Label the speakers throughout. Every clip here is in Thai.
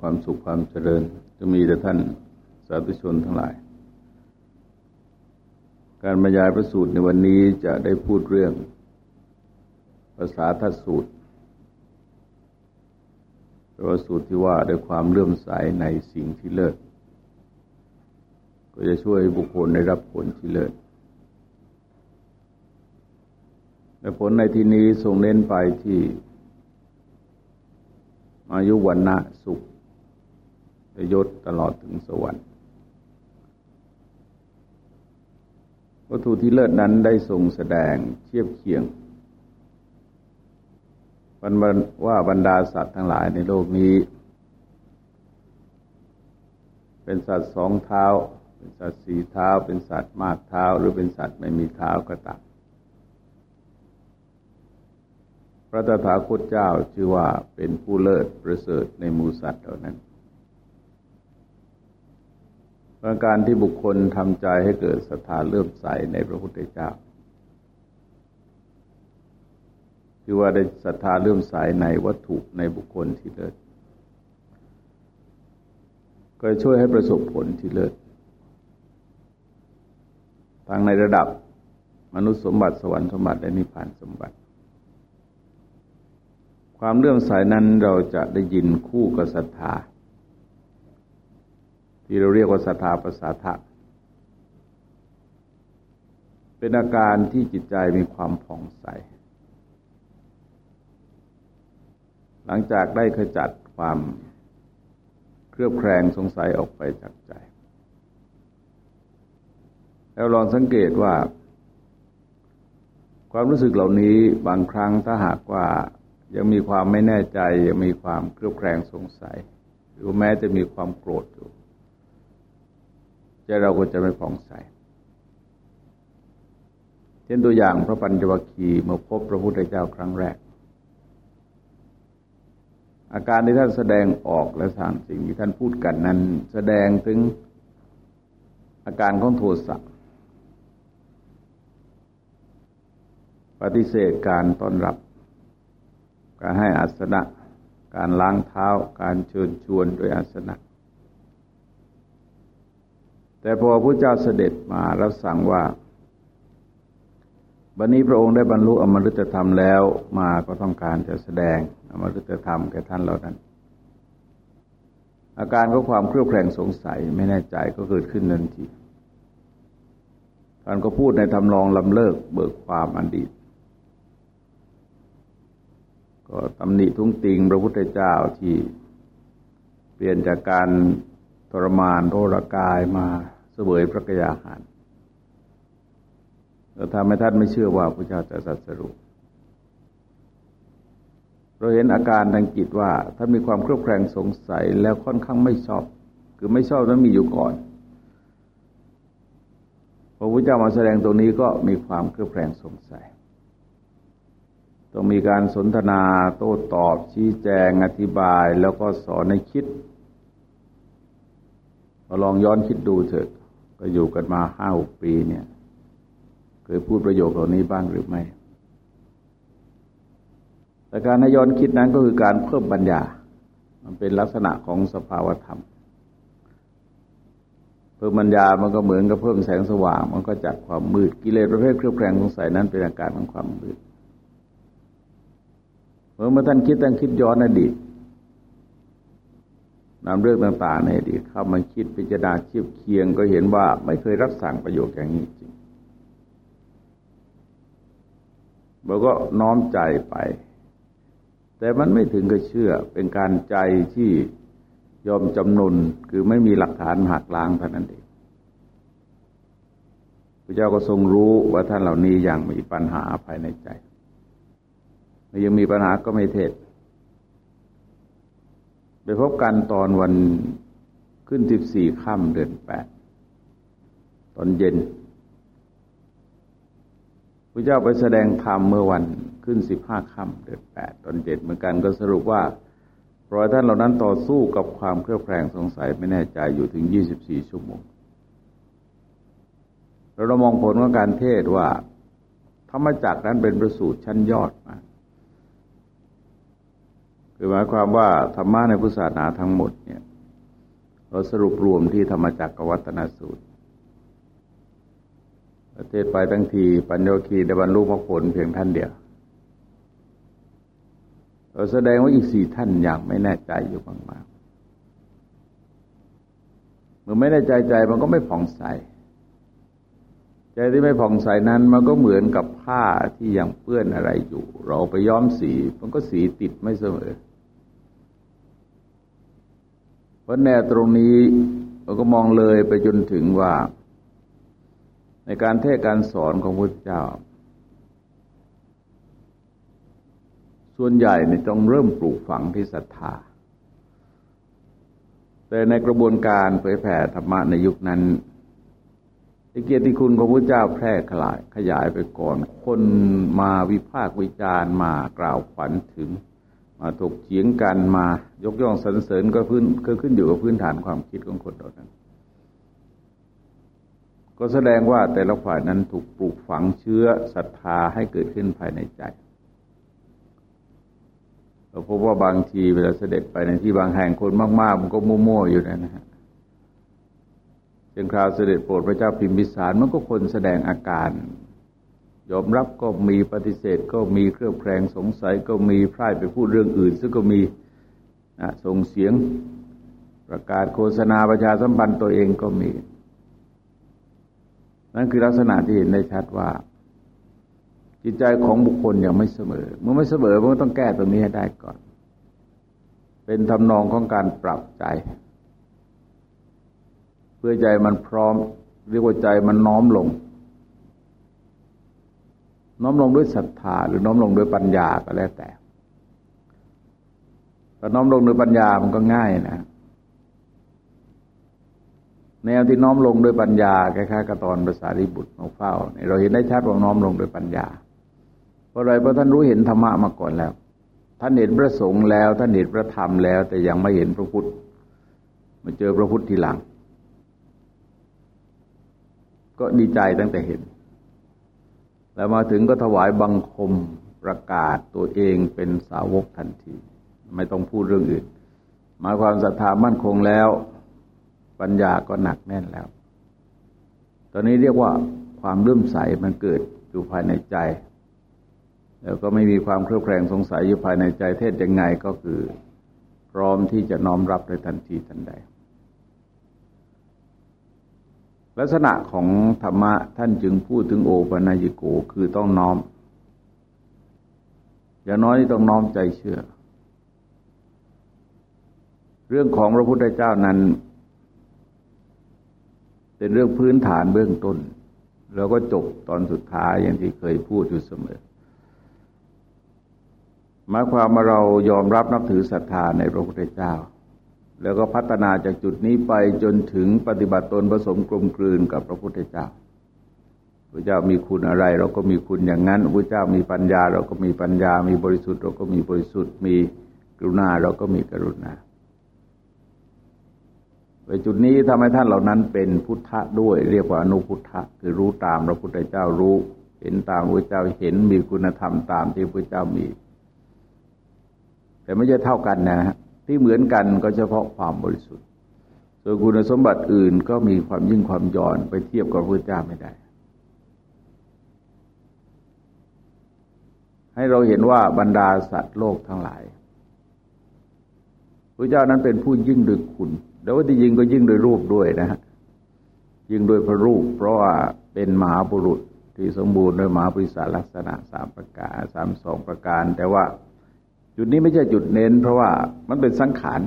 Speaker 1: ความสุขความเจริญ จะมีแต่ท่านสาธุชนทั้งหลาย การบรรยายพระสูตรในวันนี้จะได้พูดเรื่อง ภาษาทัศสูตรเป็นสูตรที่ว่าด้วยความเลื่อมใสในสิ่งที่เลิศ ก็จะช่วยบุคคลได้รับผลที่เลิศและผลในที่นี้ทรงเน้นไปที่อายุวันนะสุข ยศตลอดถึงสวรรค์วัตถุที่เลิศนั้นได้ทรงแสดงเทียบเคียงว่าบรรดาสัตว์ทั้งหลายในโลกนี้ เป็นสัตว์สองเท้า เป็นสัตว์สี่เท้า เป็นสัตว์มากเท้า หรือเป็นสัตว์ไม่มีเท้าก็ตามพระตถาคตเจ้าชื่อว่าเป็นผู้เลิศประเสริฐในมูสัตว์เหล่านั้น ประการที่บุคคลทำใจให้เกิดศรัทธาเลื่อมใสในพระพุทธเจ้าคือว่าได้ศรัทธาเลื่อมใสในวัตถุในบุคคลที่เลิศก็ช่วยให้ประสบผลที่เลิศทั้งในระดับมนุษย์สมบัติสวรรค์สมบัติและนิพพานสมบัติ ความเลื่อมใสนั้นเราจะได้ยินคู่กับศรัทธา ที่เราเรียกว่าศรัทธาภาษาทะเป็นอาการที่จิตใจมีความผ่องใส หลังจากได้ขจัดความเครือบแคลงสงสัยออกไปจากใจ แล้วลองสังเกตว่า ความรู้สึกเหล่านี้บางครั้งถ้าหากว่ายังมีความไม่แน่ใจ ยังมีความเครือบแคลงสงสัย หรือแม้จะมีความโกรธอยู่ ใจเราก็จะไม่ผ่องใส เช่นตัวอย่างพระปัญจวัคคีย์เมื่อพบพระพุทธเจ้าครั้งแรก อาการที่ท่านแสดงออกและสามสิ่งที่ท่านพูดกันนั้น แสดงถึงอาการของโทสะปฏิเสธการต้อนรับ การให้อาสนะ การล้างเท้า การเชิญชวนด้วยอาสนะ แต่พอพระเจ้าเสด็จมารับสั่งว่าวันนี้พระองค์ได้บรรลุอมฤตธรรมแล้วมาก็ต้องการจะแสดงอมฤตธรรมแก่ท่านเหล่านั้น อาการก็ความเครียดแคลงสงสัยไม่แน่ใจก็เกิดขึ้นทันทีท่านก็พูดในทำลองลำเลิกเบิกความอันดีต ก็ตำหนิทุ่งติงพระพุทธเจ้าที่เปลี่ยนจากการทรมานโทรกายมา เสวยพระกยาหารเราทำให้ท่านไม่เชื่อว่าพระเจ้าจะสัตสรุปเราเห็นอาการทางจิตว่าท่านมีความเครียดแคลงสงสัยแล้วค่อนข้างไม่ชอบ คือไม่ชอบนั้นมีอยู่ก่อนพอพระเจ้ามาแสดงตรงนี้ก็มีความเครียดแคลงสงสัย ต้องมีการสนทนาโต้ตอบชี้แจงอธิบายแล้วก็สอนให้คิดลองย้อนคิดดูเถอะ ก็อยู่กันมาห้าหกปีเนี่ย เคยพูดประโยคเหล่านี้บ้างหรือไม่ แต่การนย้อนคิดนั้นก็คือการเพิ่มปัญญา มันเป็นลักษณะของสภาวธรรม เพิ่มปัญญามันก็เหมือนกับเพิ่มแสงสว่าง มันก็จากความมืดกิเลสประเภทเครือบแคลงสงสัยนั้นเป็นอาการของความมืดเมื่อท่านคิดท่านคิดย้อนอดีต นำเรื่องต่างๆในอดีตเข้ามาคิดพิจารณาเทียบเคียงก็เห็นว่าไม่เคยรับสั่งประโยชน์อย่างนี้จริงเราก็น้อมใจไป แต่มันไม่ถึงกับเชื่อ เป็นการใจที่ยอมจำนนคือไม่มีหลักฐานหักล้างเท่านั้นเองพระเจ้าก็ทรงรู้ว่าท่านเหล่านี้ยังมีปัญหาภายในใจ ยังมีปัญหาก็ไม่เทศ ไปพบกันตอนวันขึ้นสิบสี่ค่ำเดือนแปดตอนเย็นพระเจ้าไปแสดงธรรมเมื่อวันขึ้นสิบห้าค่ำเดือนแปดตอนเจ็ดเหมือนกันก็สรุปว่าปล่อยท่านเหล่านั้นต่อสู้กับความเครียดแคลงสงสัยไม่แน่ใจอยู่ถึงยี่สิบสี่ชั่วโมงเรามองผลของการเทศว่า ธรรมจักรนั้นเป็นประสูตรชั้นยอดมา คือหมายความว่าธรรมะในพุทธศาสนาทั้งหมดเนี่ยเราสรุปรวมที่ธรรมจักรวัตนสูตร ประเทศไปทั้งทีปัญโยคีได้บรรลุมรรคผลเพียงท่านเดียวเราแสดงว่าอีกสี่ท่านอย่างไม่แน่ใจอยู่มากๆเมื่อไม่แน่ใจใจมันก็ไม่ผ่องใส ใจที่ไม่ผ่องใสนั้นมันก็เหมือนกับผ้าที่ยังเปื้อนอะไรอยู่ เราไปย้อมสี มันก็สีติดไม่เสมอ เพราะแนวตรงนี้เราก็มองเลยไปจนถึงว่า ในการเทศการสอนของพระเจ้า ส่วนใหญ่เนี่ยต้องเริ่มปลูกฝังที่ศรัทธา แต่ในกระบวนการเผยแผ่ธรรมะในยุคนั้น เกียรติคุณของพระเจ้าแพร่ขยายขยายไปก่อน คนมาวิพากษ์วิจารณ์มากล่าวขวัญถึง มาถกเถียงกันมายกย่องสรรเสริญก็พื้นก็ขึ้นอยู่กับพื้นฐานความคิดของคนเหล่านั้น ก็แสดงว่าแต่ละฝ่ายนั้นถูกปลูกฝังเชื้อศรัทธาให้เกิดขึ้นภายในใจเราพบว่าบางทีเวลาเสด็จไปในที่บางแห่งคนมากๆ มันก็มั่วๆอยู่นะนะฮะ เช่นคราวเสด็จโปรดพระเจ้าพิมพิสารมันก็คนแสดงอาการ ยอมรับก็มีปฏิเสธก็มีเครือบแคลงสงสัยก็มีพร่ายไปพูดเรื่องอื่น ซึ่งก็มีนะส่งเสียงประกาศโฆษณาประชาสัมพันธ์ตัวเองก็มี นั่นคือลักษณะที่เห็นได้ชัดว่า จิตใจของบุคคลยังไม่เสมอ เมื่อไม่เสมอมันต้องแก้ตรงนี้ให้ได้ก่อน เป็นทำนองของการปรับใจ พื่อใจมันพร้อม เรียกว่าใจมันน้อมลง น้อมลงด้วยศรัทธาหรือน้อมลงด้วยปัญญาก็แล้วแต่แต่น้อมลงด้วยปัญญามันก็ง่ายนะแนวที่น้อมลงด้วยปัญญาคล้ายๆกับตอนภาษาริบุตรมาเฝ้าเราเห็นได้ชัดว่าน้อมลงด้วยปัญญา เพราะอะไรเพราะท่านรู้เห็นธรรมะมาก่อนแล้ว ท่านเห็นพระสงฆ์แล้ว ท่านเห็นพระธรรมแล้ว แต่ยังไม่เห็นพระพุทธมาเจอพระพุทธทีหลัง ก็ดีใจตั้งแต่เห็น แล้วมาถึงก็ถวายบังคมประกาศตัวเองเป็นสาวกทันที ไม่ต้องพูดเรื่องอื่น หมายความศรัทธามั่นคงแล้ว ปัญญาก็หนักแน่นแล้ว ตอนนี้เรียกว่าความเลื่อมใสมันเกิดอยู่ภายในใจ แล้วก็ไม่มีความเครือบแคลงสงสัยอยู่ภายในใจเทศยังไงก็คือ พร้อมที่จะน้อมรับโดยทันทีทันใด ลักษณะของธรรมะท่านจึงพูดถึงโอปัญญิโกคือต้องน้อม อย่างน้อยต้องน้อมใจเชื่อ เรื่องของพระพุทธเจ้านั้น เป็นเรื่องพื้นฐานเบื้องต้น แล้วก็จบตอนสุดท้ายอย่างที่เคยพูดอยู่เสมอหมายความว่าเรายอมรับนับถือศรัทธาในพระพุทธเจ้า แล้วก็พัฒนาจากจุดนี้ไปจนถึงปฏิบัติตนผสมกลมกลืนกับพระพุทธเจ้าพระเจ้ามีคุณอะไร เราก็มีคุณอย่างนั้นพระเจ้ามีปัญญา เราก็มีปัญญา มีบริสุทธิ์ เราก็มีบริสุทธิ์ มีกรุณาเราก็มีกรุณาไปจุดนี้ทำให้ท่านเหล่านั้นเป็นพุทธะด้วย เรียกว่าอนุพุทธะคือรู้ตามพระพุทธเจ้ารู้ เห็นตามพระเจ้าเห็นมีคุณธรรมตามที่พระเจ้ามี แต่ไม่ใช่เท่ากันนะฮะ ที่เหมือนกันก็เฉพาะความบริสุทธิ์ส่วนคุณสมบัติอื่นก็มีความยิ่งความย่อนไปเทียบกับพระเจ้าไม่ได้ ให้เราเห็นว่าบรรดาสัตว์โลกทั้งหลายพระเจ้านั้นเป็นผู้ยิ่งโดยคุณ แล้วที่ยิงก็ยิ่งโดยรูปด้วยนะฮะยิ่งโดยพระรูป เพราะว่าเป็นมหาบุรุษที่สมบูรณ์ด้วยมหาปริศาลักษณะสามประการสามสองประการ แต่ว่า จุดนี้ไม่ใช่จุดเน้น เพราะว่ามันเป็นสังขาร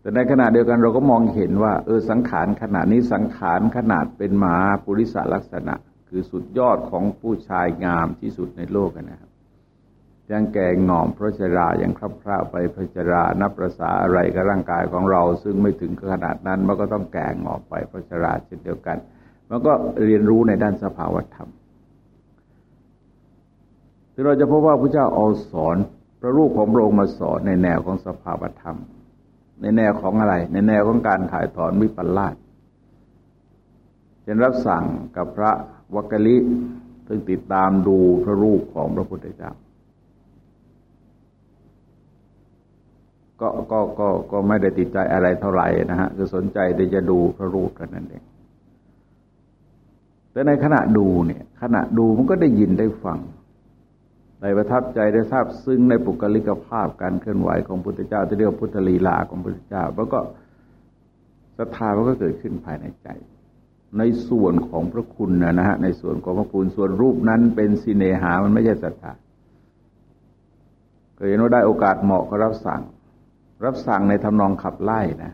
Speaker 1: แต่ในขณะเดียวกันเราก็มองเห็นว่า เออสังขารขนาดนี้สังขารขนาดเป็นหมาปุริสลักษณะ คือสุดยอดของผู้ชายงามที่สุดในโลกนะครับยังแก่งอมพระชรายังคลับคร่าไปพระชรานับประษาอะไรกับร่างกายของเรา ซึ่งไม่ถึงขนาดนั้นมันก็ต้องแก่งอมไปพระชราเช่นเดียวกัน มันก็เรียนรู้ในด้านสภาวธรรม ซึ่เราจะพบว่าพระเจ้าเอาสอนพระรูปของพระองค์มาสอนในแนวของสภาวธรรม ในแนวของอะไร ในแนวของการถ่ายถอนวิปัลาสเช่นรับสั่งกับพระวักกะลิซึ่งติดตามดูพระรูปของพระพุทธเจ้าก็ก็ก็ก็ไม่ได้ติดใจอะไรเท่าไหร่นะฮะคือสนใจแต่จะดูพระรูปกันนั่นเอง แต่ในขณะดูเนี่ย ขณะดูมันก็ได้ยินได้ฟัง ได้ประทับใจได้ทราบซึ้งในปุกลิกภาพการเคลื่อนไหวของพุทธเจ้าที่เรียกพุทธลีลาของพุทธเจ้าแล้วก็ศรัทธามันก็เกิดขึ้นภายในใจ ในส่วนของพระคุณนะฮะในส่วนของพระคุณส่วนรูปนั้นเป็นสิเนหามันไม่ใช่ศรัทธาก็เห็นว่าได้โอกาสเหมาะก็รับสั่ง รับสั่งในทำนองขับไล่นะ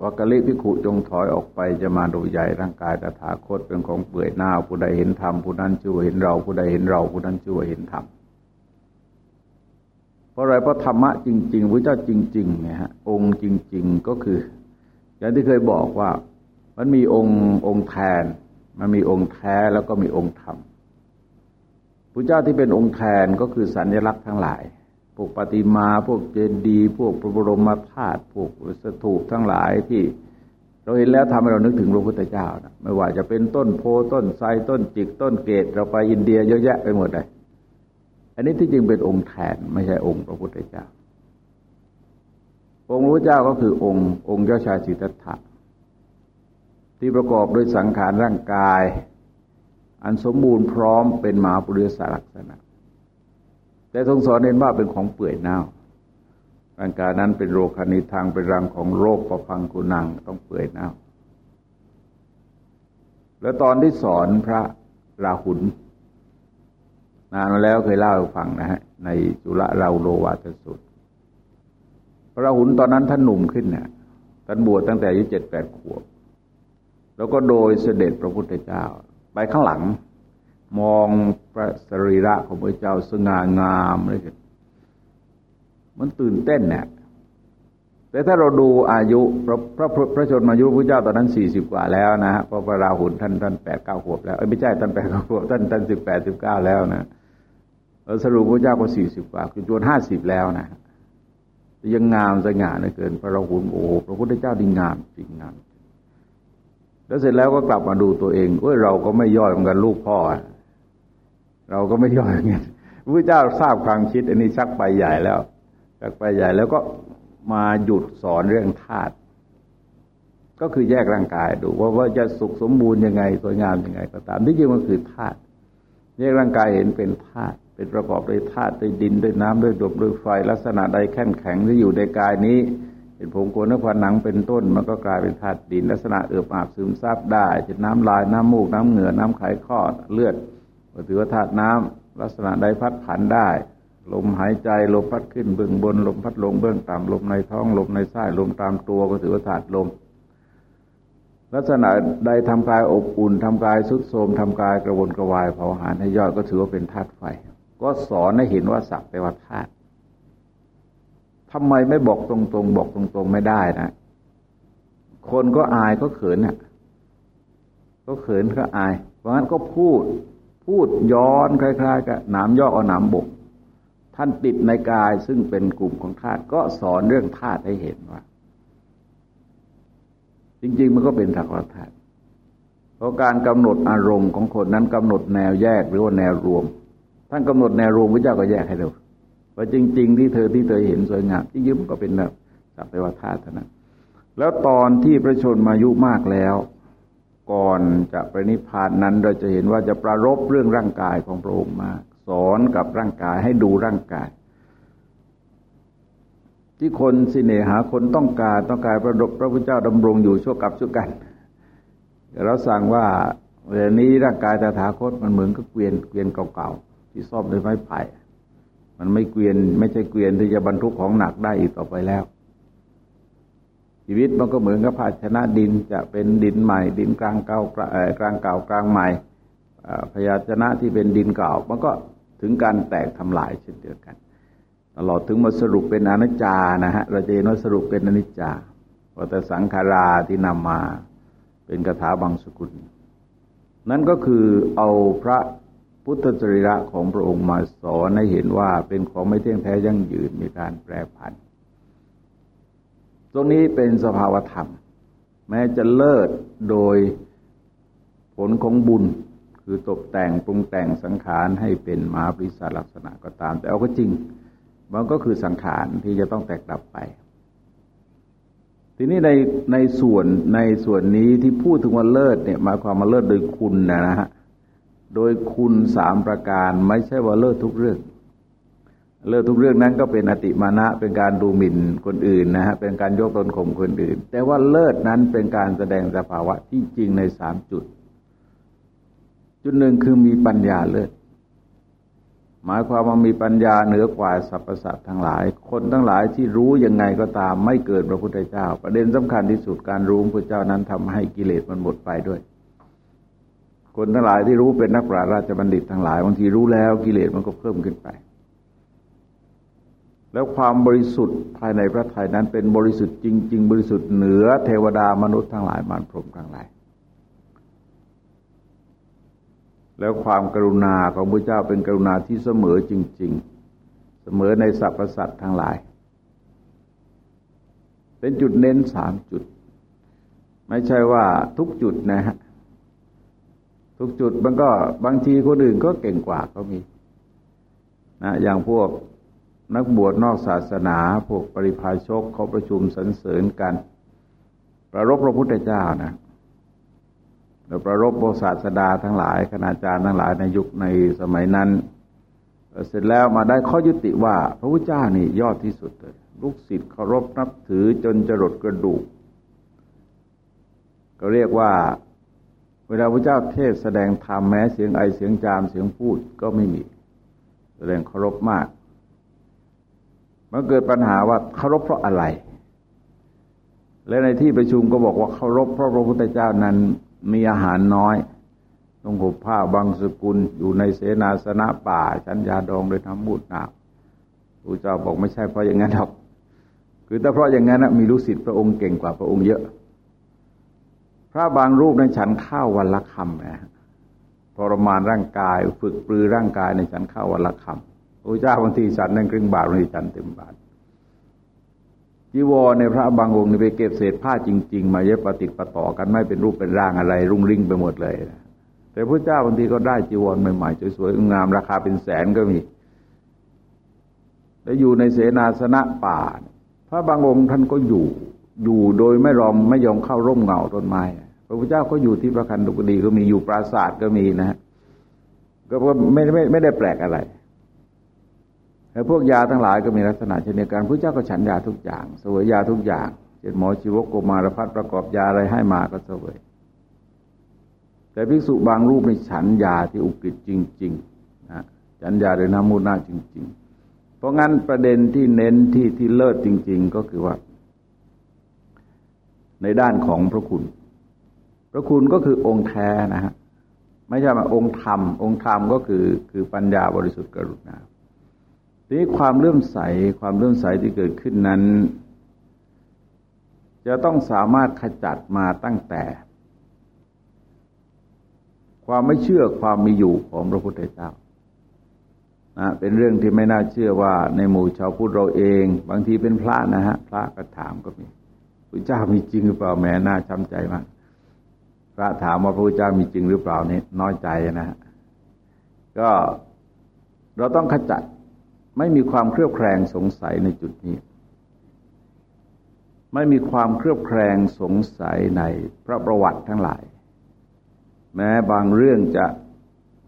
Speaker 1: ว่ากะลิพิขุจงถอยออกไปจะมาดูใหญ่ร่างกายตถาคตเป็นของเปื่อยหน้าผู้ใดเห็นธรรมผู้นั้นชื่อเห็นเราผู้ใดเห็นเราผู้นั้นชื่อเห็นธรรมเพราะอะไรเพราะธรรมะจริงๆพระเจ้าจริงๆเนี่ยฮะองค์จริง ๆก็คือ อย่างที่เคยบอกว่า มันมีองค์องค์แทน มันมีองค์แท้แล้วก็มีองค์ธรรมพระเจ้าที่เป็นองค์แทนก็คือสัญลักษณ์ทั้งหลาย พวกปฏิมาพวกเจดีย์พวกพระบรมธาตุพวกสถูปทั้งหลายที่เราเห็นแล้วทำให้เรานึกถึงพระพุทธเจ้านะไม่ว่าจะเป็นต้นโพต้นไทรต้นจิกต้นเกตเราไปอินเดียเยอะแยะไปหมดเลยอันนี้ที่จริงเป็นองค์แทนไม่ใช่องค์พระพุทธเจ้า องค์พระเจ้าก็คือองค์องค์เจ้าชายสิทธัตถะที่ประกอบด้วยสังขารร่างกาย อันสมบูรณ์พร้อมเป็นมหาปุริสลักษณะ แต่ทรงสอนเน้นว่าเป็นของเปื่อยเน่าร่างกายนั้นเป็นโรคนิทางเป็นรังของโรคประพังกุนังต้องเปื่อยเน่า แล้วตอนที่สอนพระราหุลนานมาแล้วเคยเล่าให้ฟังนะฮะในจุลเราโลวาทสุดพระราหุลตอนนั้นท่านหนุ่มขึ้นเนี่ยท่านบวชตั้งแต่อายุเจ็ดแปดขวบ แล้วก็โดยเสด็จพระพุทธเจ้า ไปข้างหลัง มอง พระสรีระของพระเจ้าสง่างามเลยมันตื่นเต้นเนี่ยแต่ถ้าเราดูอายุพระพระพระชนมายุพระเจ้าตอนนั้นสี่สิบกว่าแล้วนะฮะเพราะพระราหุลท่านท่านแปดเก้าขวบแล้วไม่ใช่ท่านแปดเก้าขวบท่านท่านสิบแปดสิบเก้าแล้วนะสรุปพระเจ้าก็สี่สิบกว่าคือจวนห้าสิบแล้วนะยังงามสง่าเกิน พระราหุลโอ้พระพุทธเจ้าดีงามจริงงามแล้วเสร็จแล้วก็กลับมาดูตัวเองเอ้ยเราก็ไม่ย่อยเหมือนกันลูกพ่อ เราก็ไม่ย่อยเงี้ยพระเจ้าทราบความคิด อันนี้ชักไปใหญ่แล้วชักไปใหญ่แล้วก็มาหยุดสอนเรื่องธาตุก็คือแยกร่างกายดูว่าว่าจะสุขสมบูรณ์ยังไงสวยงามยังไง ก็ตามที่จริงมันคือธาตุแยกร่างกายเห็นเป็นธาตุเป็นประกอบด้วยธาตุด้วยดินด้วยน้ำด้วยดบด้วยไฟ ลักษณะใดแข็งแข็งที่อยู่ในกายนี้เป็นผงโกนผนังเป็นต้น มันก็กลายเป็นธาตุดิน ลักษณะเอือบอาบซึมซาบได้เช่นน้ำลายน้ำมูกน้ำเหงื่อน้ำไขข้อเลือด ก็ถือว่าธาตุน้ำลักษณะใดพัดผันได้ ลมหายใจลมพัดขึ้นเบื้องบน ลมพัดลงเบื้องต่ำลมในท้องลมในไส้ลมตามตัวก็ถือว่าธาตุลม ลักษณะใดทำกายอบอุ่นทำกายสุดโทมทำกายกระวนกระวายเผาหานให้ยอดก็ถือว่าเป็นธาตุไฟ ก็สอนให้เห็นว่าสักแต่ว่าธาตุทำไมไม่บอกตรงๆ บอกตรงๆไม่ได้นะ คนก็อายก็เขินอะ ก็เขินก็อาย เพราะงั้นก็พูด พูดย้อนคล้ายๆกับหนามย่อเอาหนามบก ท่านติดในกายซึ่งเป็นกลุ่มของธาตุก็สอนเรื่องธาตุให้เห็นว่า จริง ๆ มันก็เป็นสักว่าธาตุเพราะการกำหนดอารมณ์ของคนนั้นกำหนดแนวแยกหรือว่าแนวรวม ท่านกำหนดแนวรวมพระเจ้าก็แยกให้เราว่าจริง ๆ ที่เธอที่เธอเห็นสวยงามที่ยึดก็เป็นแบบสักแต่ว่าธาตุนั้นแล้วตอนที่พระชนมายุมากแล้ว ก่อนจะไปนิพพานนั้นเราจะเห็นว่าจะประรบเรื่องร่างกายของพระองค์มาก สอนกับร่างกายให้ดูร่างกาย ที่คนสิเนหาคนต้องการต้องการพระดพระพุทธเจ้าดำรงอยู่ชั่วกับชั่วกันเราสั่งว่าเวลานี้ร่างกายตถาคตมันเหมือนกับเกวียนเกวียนเก่าๆที่ซ่อมด้วยไม้ไผ่มันไม่เกวียน ไม่ใช่เกวียนที่จะบรรทุกของหนักได้อีกต่อไปแล้ว ชีวิตมันก็เหมือนกับภาชนะดินจะเป็นดินใหม่ ดินกลางเก่ากลางเก่ากลางใหม่พยาชนะที่เป็นดินเก่า มันก็ถึงการแตกทำลายเช่นเดียวกันตลอดถึงมาสรุปเป็นอนิจจานะฮะเราจะเห็นว่าสรุปเป็นอนิจจาวัตสังขาราที่นำมาเป็นคาถาบางสกุล นั่นก็คือเอาพระพุทธจริยะของพระองค์มาสอนให้เห็นว่าเป็นของไม่เที่ยงแท้ยั่งยืนมีการแปรผัน ตรงนี้เป็นสภาวธรรม แม้จะเลิศโดยผลของบุญ คือตกแต่งปรุงแต่งสังขารให้เป็นมาปริศลักษณะก็ตาม แต่เอาก็จริง มันก็คือสังขารที่จะต้องแตกดับไป ทีนี้ในในส่วนในส่วนนี้ที่พูดถึงว่าเลิศเนี่ยหมายความมาเลิศโดยคุณนะฮะโดยคุณสามประการไม่ใช่ว่าเลิศทุกเรื่อง เลิศทุกเรื่องนั้นก็เป็นอติมานะเป็นการดูหมิ่นคนอื่นนะฮะเป็นการยกตนข่มคนอื่น แต่ว่าเลิศนั้นเป็นการแสดงสภาวะที่จริงในสามจุด จุดหนึ่งคือมีปัญญาเลิศหมายความว่ามีปัญญาเหนือกว่าสรรพสัตว์ทั้งหลาย คนทั้งหลายที่รู้ยังไงก็ตามไม่เกิดพระพุทธเจ้า ประเด็นสำคัญที่สุดการรู้พระเจ้านั้นทำให้กิเลสมันหมดไปด้วย คนทั้งหลายที่รู้เป็นนักปราชญ์ราชบัณฑิตทั้งหลายบางทีรู้แล้วกิเลสมันก็เพิ่มขึ้นไป แล้วความบริสุทธิ์ภายในพระทัยนั้นเป็นบริสุทธิ์จริง ๆ บริสุทธิ์เหนือเทวดามนุษย์ทั้งหลายมารพรมทั้งหลาย แล้วความกรุณาของพระเจ้าเป็นกรุณาที่เสมอจริง ๆ เสมอในสรรพสัตว์ทั้งหลาย เป็นจุดเน้นสามจุด ไม่ใช่ว่าทุกจุดนะฮะทุกจุดมันก็บางทีคนอื่นก็เก่งกว่าก็มีนะอย่างพวก นักบวชนอกศาสนาพวกปริพาชกเขาประชุมสรรเสริญกัน ประรบพระพุทธเจ้านะเราประรบโบศาสดาทั้งหลายคณาจารย์ทั้งหลายในยุคในสมัยนั้น เสร็จแล้วมาได้ข้อยุติว่า พระพุทธเจ้านี่ยอดที่สุดเลยลูกศิษย์เคารพนับถือจนจรดกระดูก ก็เรียกว่า เวลาพระเจ้าเทศแสดงธรรมแม้เสียงไอเสียงจามเสียงพูดก็ไม่มี แสดงเคารพมาก มันเกิดปัญหาว่าเคารพเพราะอะไร และในที่ประชุมก็บอกว่าเคารพเพราะพระพุทธเจ้านั้นมีอาหารน้อยต้องหุบผ้าบางสกุลอยู่ในเสนาสนะป่า ชั้นยาดองโดยทำมูดหนาพระเจ้าบอกไม่ใช่เพราะอย่างนั้นหรอก คือถ้าเพราะอย่างนั้นมีลูกศิษย์พระองค์เก่งกว่าพระองค์เยอะ พระบางรูปในฉันข้าววันละคำนะทรมานร่างกาย ฝึกปลือร่างกายในฉันข้าววันละคำ พระเจ้าบางทีฉันนั่งครึ่งบาทบางทีฉันเต็มบาทจีวรในพระบางองค์นี่ไปเก็บเศษผ้าจริง ๆ มาเย็บปฏิดปะต่อกันไม่เป็นรูปเป็นร่างอะไร รุ่งริ่งไปหมดเลยนะแต่พระเจ้าบางทีก็ได้จีวรใหม่ๆสวยๆงามราคาเป็นแสนก็มีแล้วอยู่ในเสนาสนะป่า พระบางองค์ท่านก็อยู่อยู่โดยไม่รอมไม่ยอมเข้าร่มเงาต้นไม้พระพุทธเจ้าก็อยู่ที่พระคันธุกดีก็มีอยู่ปราสาทก็มีนะฮะก็ไม่ไม่ไม่ได้แปลกอะไร แต่พวกยาทั้งหลายก็มีลักษณะเช่นเดียวกันพระเจ้าก็ฉันยาทุกอย่างเสวยยาทุกอย่างเช่นหมอชีวกโกมารพัฒประกอบยาอะไรให้มาก็เสวยแต่ภิกษุบางรูปในฉันยาที่อุกฤษจริงๆนะฉันยาโดยน้ำมูลนาจริง ๆ เพราะงั้นประเด็นที่เน้นที่ที่เลิศจริง ๆ ก็คือว่า ในด้านของพระคุณ พระคุณก็คือองค์แท้นะฮะไม่ใช่มาองค์ธรรม องค์ธรรมก็คือคือปัญญาบริสุทธิ์กรุณา ทีนี้ความเลื่อมใสความเลื่อมใสที่เกิดขึ้นนั้น จะต้องสามารถขจัดมาตั้งแต่ ความไม่เชื่อความมีอยู่ของพระพุทธเจ้านะเป็นเรื่องที่ไม่น่าเชื่อว่าในหมู่ชาวพุทธเราเอง บางทีเป็นพระนะฮะ พระก็ถามก็มีพระเจ้ามีจริงหรือเปล่าแม่น่าช้ำใจมากพระถามว่าพระพุทธเจ้ามีจริงหรือเปล่านี่น้อยใจนะฮะก็เราต้องขจัด ไม่มีความเครือบแคลงสงสัยในจุดนี้ ไม่มีความเครือบแคลงสงสัยในพระประวัติทั้งหลาย แม้บางเรื่องจะ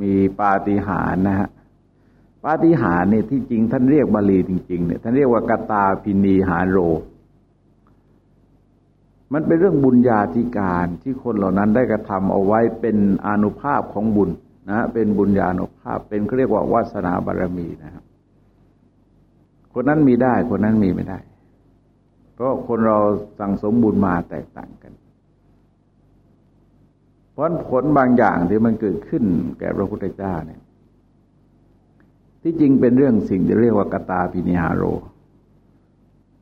Speaker 1: มีปาฏิหาริย์นะฮะปาฏิหาริย์เนี่ยที่จริงท่านเรียกบาลีจริงๆเนี่ยท่านเรียกว่ากตาพินีหาโร มันเป็นเรื่องบุญญาธิการที่คนเหล่านั้นได้กระทำเอาไว้เป็นอนุภาพของบุญนะเป็นบุญญาณุภาพเป็นเขาเรียกว่าวาสนาบารมีนะครับ คนนั้นมีได้ คนนั้นมีไม่ได้ เพราะคนเราสั่งสมบุญมาแตกต่างกัน เพราะผลบางอย่างที่มันเกิดขึ้น แก่พระพุทธเจ้าเนี่ย ที่จริงเป็นเรื่องสิ่งที่เรียกว่ากตาปินิหาโร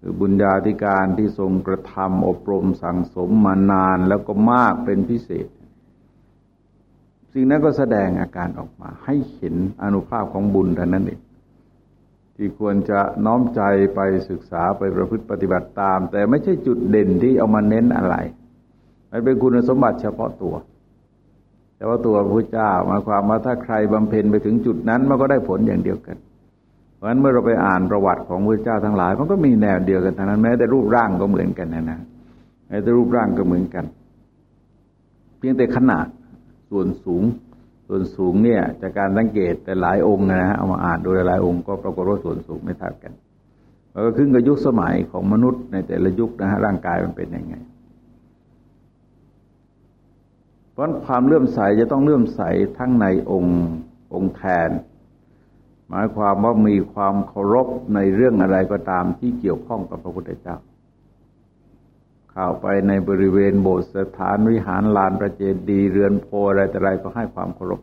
Speaker 1: คือบุญญาธิการที่ทรงกระทำอบรมสั่งสมมานานแล้วก็มากเป็นพิเศษสิ่งนั้นก็แสดงอาการออกมา ให้เห็นอนุภาพของบุญเท่านั้นเอง ที่ควรจะน้อมใจไปศึกษาไปประพฤติปฏิบัติตาม แต่ไม่ใช่จุดเด่นที่เอามาเน้นอะไร มันเป็นคุณสมบัติเฉพาะตัว แต่ว่าตัวพระเจ้ามาความว่าถ้าใครบำเพ็ญไปถึงจุดนั้นมันก็ได้ผลอย่างเดียวกัน เพราเพราะฉะนั้นเมื่อเราไปอ่านประวัติของพระเจ้าทั้งหลาย มันก็มีแนวเดียวกันทั้งนั้นแม้แต่รูปร่างก็เหมือนกันนะนะแม้แต่รูปร่างก็เหมือนกัน เพียงแต่ขนาดส่วนสูง ส่วนสูงเนี่ย จากการสังเกตแต่หลายองค์นะฮะเอามาอ่านโดยหลายองค์ก็ปรากฏว่าส่วนสูงไม่เท่ากันแล้วก็ขึ้นกับยุคสมัยของมนุษย์ในแต่ละยุคนะฮะร่างกายมันเป็นยังไง เพราะความเลื่อมใสจะต้องเลื่อมใสทั้งในองค์องค์แทน หมายความว่ามีความเคารพในเรื่องอะไรก็ตามที่เกี่ยวข้องกับพระพุทธเจ้า เข้าไปในบริเวณโบสถ์สถานวิหารลานประเจดีเรือนโพอะไรแต่ไรก็ให้ความเคารพ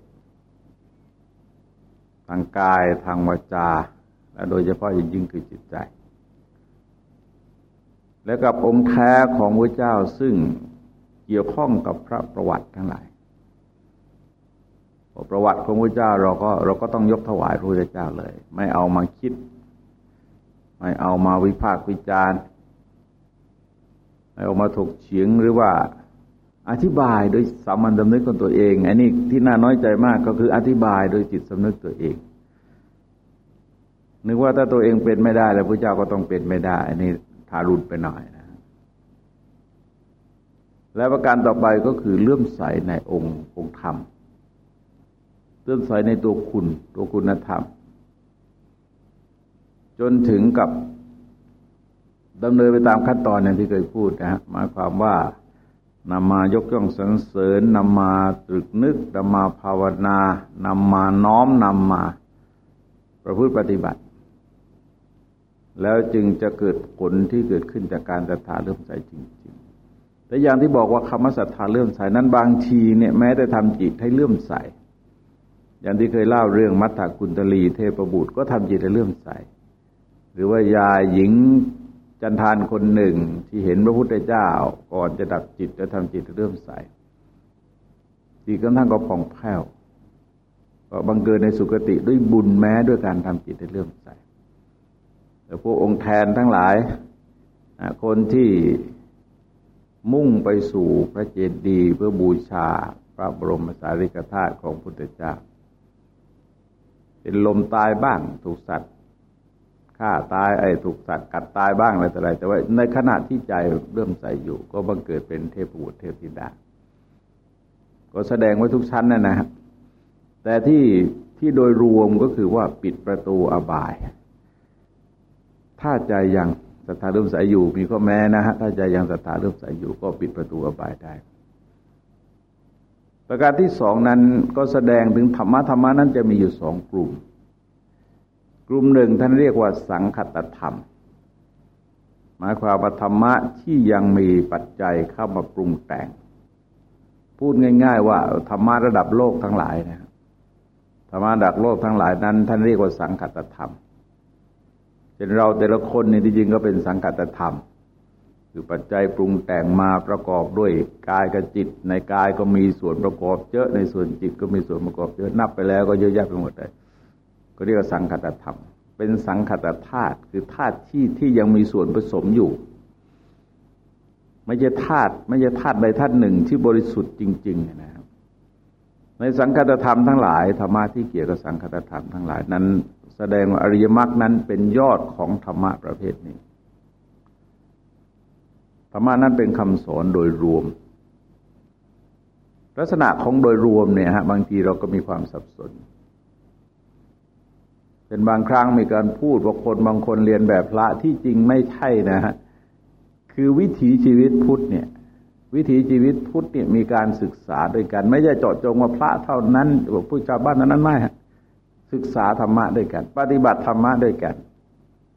Speaker 1: ทางกายทางวาจา และโดยเฉพาะอย่างยิ่งคือจิตใจ และกับองค์แท้ของพระเจ้าซึ่งเกี่ยวข้องกับพระประวัติทั้งหลายประวัติของพระเจ้าเราก็เราก็ต้องยกถวายพระพุทธเจ้าเลย ไม่เอามาคิด ไม่เอามาวิพากษ์วิจารณ์ ไม่เอามาถกเฉียงหรือว่าอธิบายโดยสามัญสำนึกของตัวเองอันนี้ที่น่าน้อยใจมากก็คืออธิบายโดยจิตสำนึกตัวเอง นึกว่าถ้าตัวเองเป็นไม่ได้ แล้วพระเจ้าก็ต้องเป็นไม่ได้ อันนี้ทารุณไปหน่อยนะ และประการต่อไปก็คือเลื่อมใสในองค์องค์ธรรมเลื่อมใสในตัวคุณตัวคุณธรรม จนถึงกับ ดำเนินไปตามขั้นตอนอย่างที่เคยพูดนะฮะหมายความว่านำมายกย่องสรรเสริญนำมาตรึกนึกนำมาภาวนานำมาน้อมนำมา ประพฤติปฏิบัติ แล้วจึงจะเกิดผลที่เกิดขึ้นจากการศรัทธาเลื่อมใสจริง ๆ แต่อย่างที่บอกว่าคำว่าศรัทธาเลื่อมใสนั้นบางทีเนี่ยแม้แต่ทำจิตให้เลื่อมใสอย่างที่เคยเล่าเรื่องมัทธกุณตลีเทพบุตรก็ทำจิตให้เลื่อมใส หรือว่ายาหญิง จันทานคนหนึ่งที่เห็นพระพุทธเจ้า ก่อนจะดับจิตจะทำจิตเลื่อมใสจิตกระทั่งก็ผ่องแผ้วก็บังเกิดในสุคติด้วยบุญแม้ด้วยการทำจิตให้เลื่อมใสแต่พวกองค์แทนทั้งหลาย คนที่มุ่งไปสู่พระเจดีย์เพื่อบูชาพระบรมสารีริกธาตุของพุทธเจ้า เป็นลมตายบ้างถูกสัตว์ ฆ่าตายไอ้ถูกสัตว์กัดตายบ้างอะไรต่ออะไร แต่ว่าในขณะที่ใจเริ่มใส่อยู่ ก็บังเกิดเป็นเทพบุตรเทพธิดา ก็แสดงไว้ทุกชั้นนะนะแต่ที่ที่โดยรวมก็คือว่าปิดประตูอบาย ถ้าใจยังศรัทธาเริ่มใส่อยู่มีข้อแม้นะฮะถ้าใจยังศรัทธาเริ่มใส่อยู่ ก็ปิดประตูอบายได้ประการที่สองนั้นก็แสดงถึงธรรมะธรรมะนั้นจะมีอยู่สองกลุ่ม กลุ่มหนึ่งท่านเรียกว่าสังคตธรรม หมายความว่าธรรมะที่ยังมีปัจจัยเข้ามาปรุงแต่ง พูดง่าย ๆ ว่าธรรมะระดับโลกทั้งหลายนะธรรมะระดับโลกทั้งหลายนั้น ท่านเรียกว่าสังคตธรรมเป็นเราแต่ละคนนี่จริงก็เป็นสังคตธรรม คือปัจจัยปรุงแต่งมาประกอบด้วยกายกับจิต ในกายก็มีส่วนประกอบเยอะในส่วนจิตก็มีส่วนประกอบเยอะนับไปแล้วก็เยอะแยะไปหมดเลย ก็เรียกว่าสังคตธรรม เป็นสังคตธาตุคือธาตุที่ที่ยังมีส่วนผสมอยู่ ไม่ใช่ธาตุไม่ใช่ธาตุใดธาตุหนึ่งที่บริสุทธิ์จริงๆนะครับในสังคตธรรมทั้งหลายธรรมะที่เกี่ยวกับสังคตธรรมทั้งหลาย นั้น แสดงว่าอริยมรรคนั้นเป็นยอดของธรรมะประเภทนี้ธรรมะนั้นเป็นคำสอนโดยรวม ลักษณะของโดยรวมเนี่ยฮะบางทีเราก็มีความสับสน เป็นบางครั้งมีการพูดว่าคนบางคนเรียนแบบพระที่จริงไม่ใช่นะฮะคือวิถีชีวิตพุทธเนี่ย วิถีชีวิตพุทธเนี่ยมีการศึกษาด้วยกัน ไม่ใช่เจาะจงว่าพระเท่านั้นหรือผู้ชาวบ้านนั้นไม่ฮะศึกษาธรรมะด้วยกัน ปฏิบัติธรรมะด้วยกัน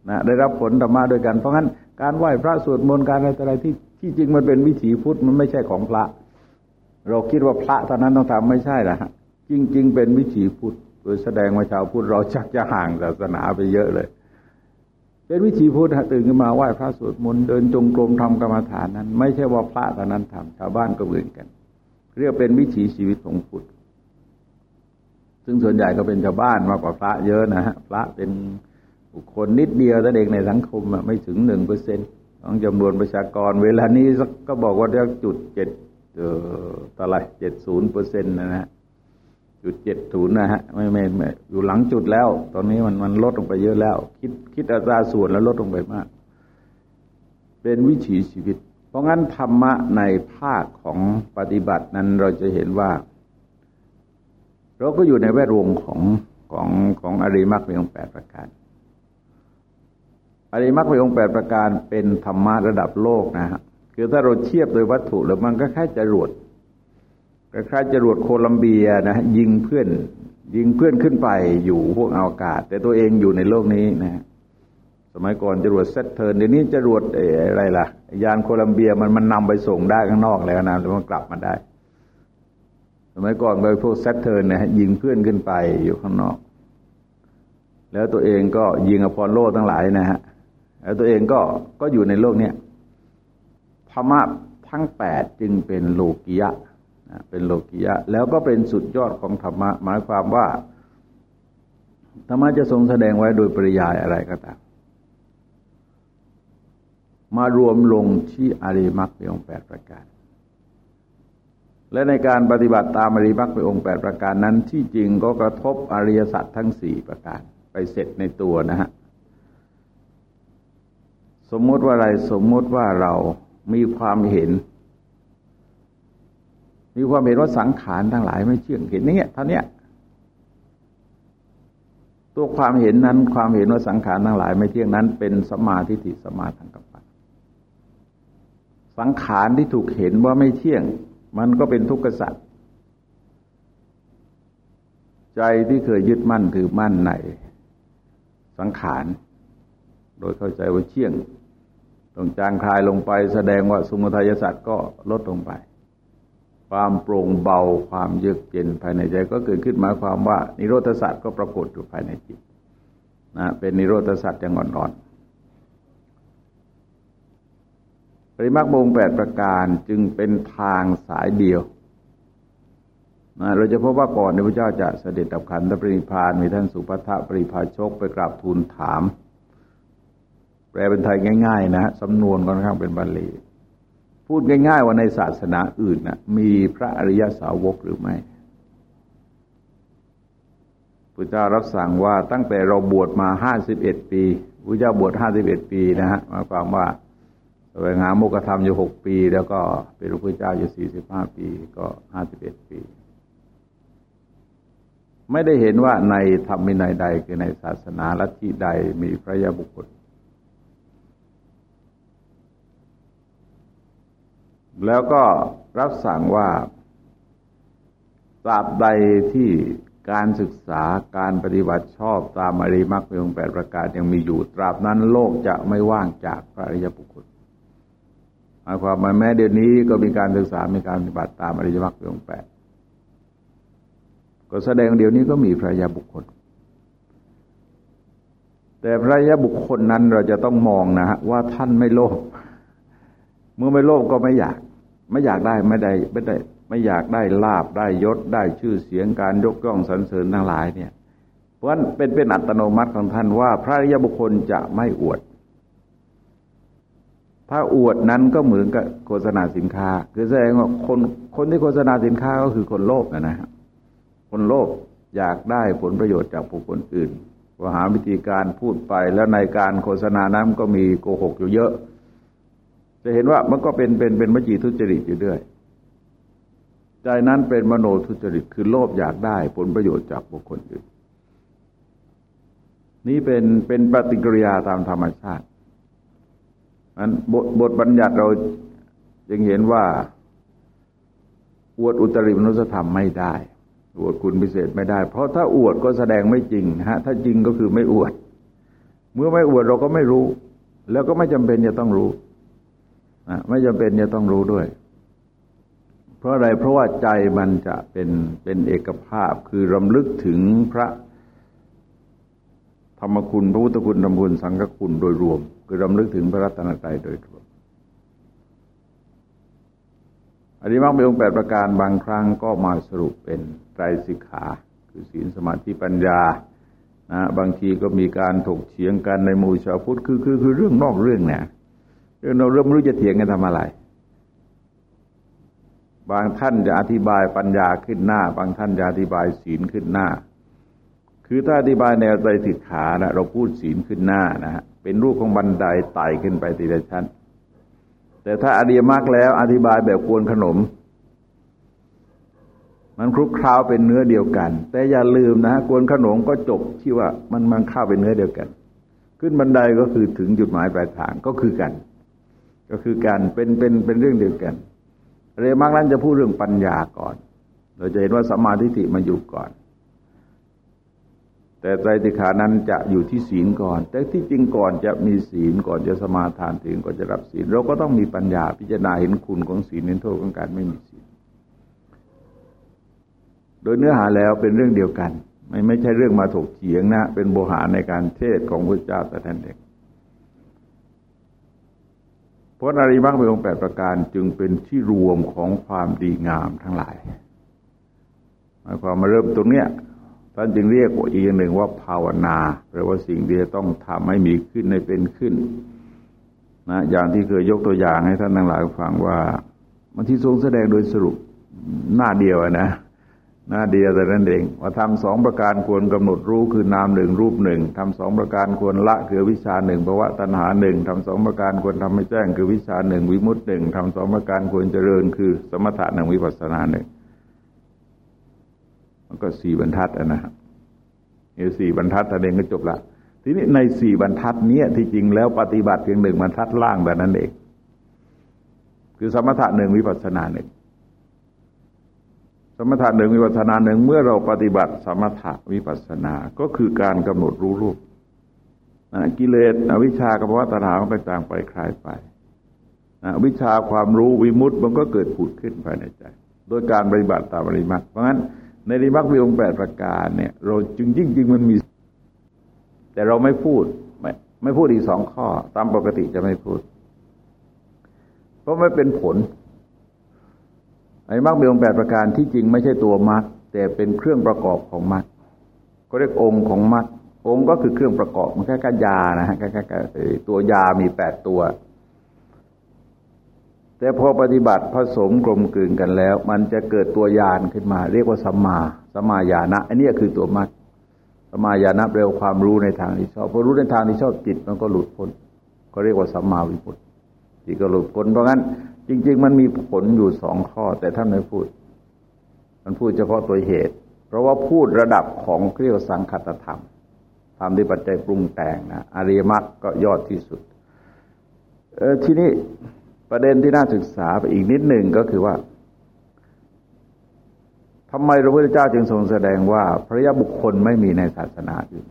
Speaker 1: นะได้รับผลธรรมะด้วยกัน เพราะงั้นการไหว้พระสวดมนต์การอะไรที่ที่จริงมันเป็นวิถีพุทธมันไม่ใช่ของพระ เราคิดว่าพระเท่านั้นต้องทำไม่ใช่ละจริง ๆ เป็นวิถีพุทธ โดยแสดงว่าชาวพุทธเราชักจะห่างศาสนาไปเยอะเลย เป็นวิถีพุทธตื่นขึ้นมาไหว้พระสวดมนต์เดินจงกรมทำกรรมฐานนั้น ไม่ใช่ว่าพระเท่านั้นทำชาวบ้านก็เหมือนกัน เรียกเป็นวิถีชีวิตของพุทธซึ่งส่วนใหญ่ก็เป็นชาวบ้านมากกว่าพระเยอะนะฮะพระเป็นบุคคลนิดเดียวแต่เด็กในสังคมไม่ถึงหนึ่งเปอร์เซ็นต์ของจำนวนประชากร เวลานี้ก็บอกว่าเรียกจุดเจ็ดเอ่อต่อไรเจ็ดศูนย์เปอร์เซ็นต์นะฮะ จุดเจ็ดศูนย์นะฮะไม่ไม่ไม่อยู่หลังจุดแล้ว ตอนนี้มันมันลดลงไปเยอะแล้ว คิดคิดอัตราส่วนแล้วลดลงไปมาก เป็นวิถีชีวิต เพราะงั้นธรรมะในภาคของปฏิบัตินั้นเราจะเห็นว่า เราก็อยู่ในแวดวงของของของอริมักมีองแปดประการอริมักมีองแปดประการเป็นธรรมะระดับโลกนะฮะคือถ้าเราเทียบโดยวัตถุแล้วมันก็แค่จรวด คล้ายๆจรวดโคลัมเบียนะยิงเพื่อน ยิงเพื่อนขึ้นไปอยู่พวกอากาศ แต่ตัวเองอยู่ในโลกนี้นะสมัยก่อนจรวดเซตเทิร์นเดี๋ยวนี้จรวดอะไรล่ะ ยานโคลัมเบียมันมันนำไปส่งได้ข้างนอกแล้วนะแล้วมันกลับมาได้ สมัยก่อนโดยพวก Saturn นะยิงเพื่อนขึ้นไปอยู่ข้างนอก แล้วตัวเองก็ยิง Apollo ทั้งหลายนะฮะแล้วตัวเองก็ก็อยู่ในโลกเนี้ยธรรมะทั้งแปดจึงเป็นโลกิยะ เป็นโลกิยะ แล้วก็เป็นสุดยอดของธรรมะ หมายความว่าธรรมะจะทรงแสดงไว้โดยปริยายอะไรก็ตามมารวมลงที่อริมักเป็นองค์แปดประการ และในการปฏิบัติตามอริมักเป็นองค์แปดประการนั้น ที่จริงก็กระทบอริยสัจทั้งสี่ประการ ไปเสร็จในตัวนะฮะสมมติว่าอะไรสมมติว่าเรามีความเห็น มีความเห็นว่าสังขารทั้งหลายไม่เชื่องเห็นนี้เท่านี้ตัวความเห็นนั้นความเห็นว่าสังขารทั้งหลาย ไม่เที่ยงนั้น เป็นสมาธิิสมาทางกัปปะสังขารที่ถูกเห็นว่าไม่เที่ยง มันก็เป็นทุกข์สัตว์ใจที่เคยยึดมั่นถือมั่นในสังขาร โดยเข้าใจว่าเที่ยงต้องจางคลายลงไป แสดงว่าสมุทัยสัตว์ก็ลดลงไป ความโปร่งเบาความเยือกเย็นภายในใจก็เกิดขึ้นหมายความว่า นิโรธสัตว์ก็ปรากฏอยู่ภายในจิตนะเป็นนิโรธสัตว์อย่างอ่อนๆปริมาคบงแปดประการจึงเป็นทางสายเดียวนะเราจะพบว่าก่อนที่พระเจ้าจะเสด็จดับขันธปริพานมีท่านสุภัทปริพาชกไปกราบทูลถาม แปลเป็นไทยง่าย ๆ นะสำนวนค่อนข้างเป็นบาลี พูดง่าย ๆ ว่าในศาสนาอื่นนะมีพระอริยสาวกหรือไม่พระเจ้ารับสั่งว่าตั้งแต่เราบวชมาห้าสิบเอ็ดปีพระเจ้าบวชห้าสิบเอ็ดปีนะฮะมาความว่าแสวงหาโมกธรรมอยู่หกปี แล้วก็เป็นพระเจ้าอยู่สี่สิบห้าปีก็ห้าสิบเอ็ดปี ไม่ได้เห็นว่าในธรรมในใดคือในศาสนาลัทธิใดมีพระยาบุคคล แล้วก็รับสั่งว่าตราบใดที่การศึกษาการปฏิบัติชอบตามอริมักมีองแปดประการยังมีอยู่ ตราบนั้นโลกจะไม่ว่างจากพระอริยบุคคลหมายความว่าแม้เดี๋ยวนี้ก็มีการศึกษา มีการปฏิบัติตามอริยมรรคมีองแปดก็แสดงเดี๋ยวนี้ก็มีพระยาบุคคล แต่พระยาบุคคลนั้นเราจะต้องมองนะฮะว่าท่านไม่โลภเมื่อไม่โลภก็ไม่อยาก ไม่อยากได้ไม่ได้ไม่ได้ ไม่อยากได้ลาบได้ยศได้ชื่อเสียงการยกย่องสรรเสริญทั้งหลายเนี่ย เพราะฉะนั้นเป็นเป็นอัตโนมัติของท่านว่า พระริยบุคคลจะไม่อวด ถ้าอวดนั้นก็เหมือนกับโฆษณาสินค้า คือแสดงว่าคนคนที่โฆษณาสินค้าก็คือคนโลภนะฮะคนโลภอยากได้ผลประโยชน์จากบุคคลอื่นว่าหาวิธีการพูดไปแล้วในการโฆษณานั้นก็มีโกหกอยู่เยอะ จะเห็นว่ามันก็เป็นเป็นเป็นมจีทุจริตอยู่ด้วยใจนั้นเป็นมโนทุจริตคือโลภอยากได้ผลประโยชน์จากบุคคลอื่น นี่เป็นเป็นปฏิกิริยาตามธรรมชาตินั้นบทบทบัญญัติเรายังเห็นว่า อวดอุตริมนุสธรรมไม่ได้ อวดคุณพิเศษไม่ได้ เพราะถ้าอวดก็แสดงไม่จริงฮะ ถ้าจริงก็คือไม่อวด เมื่อไม่อวดเราก็ไม่รู้ แล้วก็ไม่จำเป็นจะต้องรู้ ไม่จำเป็นจะต้องรู้ด้วย เพราะอะไรเพราะว่าใจมันจะเป็นเป็นเอกภาพคือรำลึกถึงพระธรรมคุณพระพุทธคุณธรรมคุณสังฆคุณโดยรวม คือรำลึกถึงพระรัตนตรัยโดยรวมอริมักเป็นองค์แปดประการบางครั้งก็มาสรุปเป็นไตรสิกขา คือศีลสมาธิปัญญานะบางทีก็มีการถกเถียงกันในมูชาวพุทธคือคือคือเรื่องนอกเรื่องเนี่ย เราเริ่มรู้จะเถียงกันทำอะไร บางท่านจะอธิบายปัญญาขึ้นหน้า บางท่านจะอธิบายศีลขึ้นหน้า คือถ้าอธิบายแนวใจสิกขานะเราพูดศีลขึ้นหน้านะฮะเป็นรูปของบันไดไต่ขึ้นไปทีละชั้น แต่ถ้าอริยมรรคแล้วอธิบายแบบกวนขนมมันคลุกคล้าวเป็นเนื้อเดียวกัน แต่อย่าลืมนะกวนขนมก็จบที่ว่ามันมันเข้าเป็นเนื้อเดียวกัน ขึ้นบันไดก็คือถึงจุดหมายปลายทางก็คือกัน ก็คือการเป็นเป็นเป็นเรื่องเดียวกัน เรมักนั้นจะพูดเรื่องปัญญาก่อน เราจะเห็นว่าสัมมาทิฏฐิมาอยู่ก่อน แต่ใจติขานั้นจะอยู่ที่ศีลก่อน แต่ที่จริงก่อนจะมีศีลก่อนจะสมาทานถึงก่อนจะรับศีล เราก็ต้องมีปัญญาพิจารณาเห็นคุณของศีลเห็นโทษของการไม่มีศีล โดยเนื้อหาแล้วเป็นเรื่องเดียวกัน ไม่ไม่ใช่เรื่องมาถกเถียงนะ เป็นโบหารในการเทศของพระเจ้าแต่ท่านเด็ก เพราะอริมักเป็นองค์แปดประการจึงเป็นที่รวมของความดีงามทั้งหลายหมายความมาเริ่มตรงเนี้ยท่านจึงเรียกว่าอีกอย่างหนึ่งว่าภาวนาแปลว่าสิ่งที่จะต้องทำให้มีขึ้นในเป็นขึ้นนะอย่างที่เคยยกตัวอย่างให้ท่านทั้งหลายฟังว่ามันที่ทรงแสดงโดยสรุปหน้าเดียวนะ หน้าเดียวแต่นั้นเองว่าทำสองประการควรกำหนดรู้คือนามหนึ่งรูปหนึ่งทำสองประการควรละคือวิชาหนึ่งภาวะตัณหาหนึ่งทำสองประการควรทำให้แจ้งคือวิชาหนึ่งวิมุตติหนึ่งทำสองประการควรเจริญคือสมถะหนึ่งวิปัสสนาหนึ่งมันก็สี่บรรทัดนะครับเอสี่บรรทัดแต่เองก็จบละทีนี้ในสี่บรรทัดนี้ที่จริงแล้วปฏิบัติเพียงหนึ่งบรรทัดล่างแบบนั้นเอง คือสมถะหนึ่งวิปัสสนาหนึ่ง สมถะหนึ่งวิปัสนาหนึ่งเมื่อเราปฏิบัติสมถะวิปัสนา ก็คือการกำหนดรู้รูปกิเลสอวิชากับวัตถาก็ไปจางไปคลายไปวิชาความรู้วิมุตต์มันก็เกิดผุดขึ้นภายในใจ โดยการปฏิบัติตามอริมักเพราะงั้นในอริมักมีองค์แปดประการเนี่ย เราจึงจริงๆมันมี แต่เราไม่พูดไม่ไม่พูดอีกสองข้อ ตามปกติจะไม่พูด เพราะไม่เป็นผล ไอ้มรรคมีองค์แปดประการที่จริงไม่ใช่ตัวมรรคแต่เป็นเครื่องประกอบของมรรคก็เรียกองค์ของมรรคองค์ก็คือเครื่องประกอบมันแค่กยานะฮะแค่ตัวยามีแปดตัว แต่พอปฏิบัติผสมกลมกลืนกันแล้ว มันจะเกิดตัวยานขึ้นมา เรียกว่าสัมมาสัมมาญาณะอันนี้คือตัวมรรคสัมมาญาณะเร็วความรู้ในทางที่ชอบพอรู้ในทางที่ชอบจิตมันก็หลุดพ้น ก็เรียกว่าสัมมาวิมุตติก็หลุดพ้นเพราะงั้น จริง ๆ มันมีผลอยู่สองข้อ แต่ท่านไม่พูด มันพูดเฉพาะตัวเหตุ เพราะว่าพูดระดับของเครียกสังคตธรรมธรรมที่ปัจจัยปรุงแต่งนะอริยมรรคก็ยอดที่สุดเออทีนี้ประเด็นที่น่าศึกษาไปอีกนิดหนึ่งก็คือว่าทำไมพระพุทธเจ้าจึงทรงแสดงว่า พระยาบุคคลไม่มีในศาสนาอื่น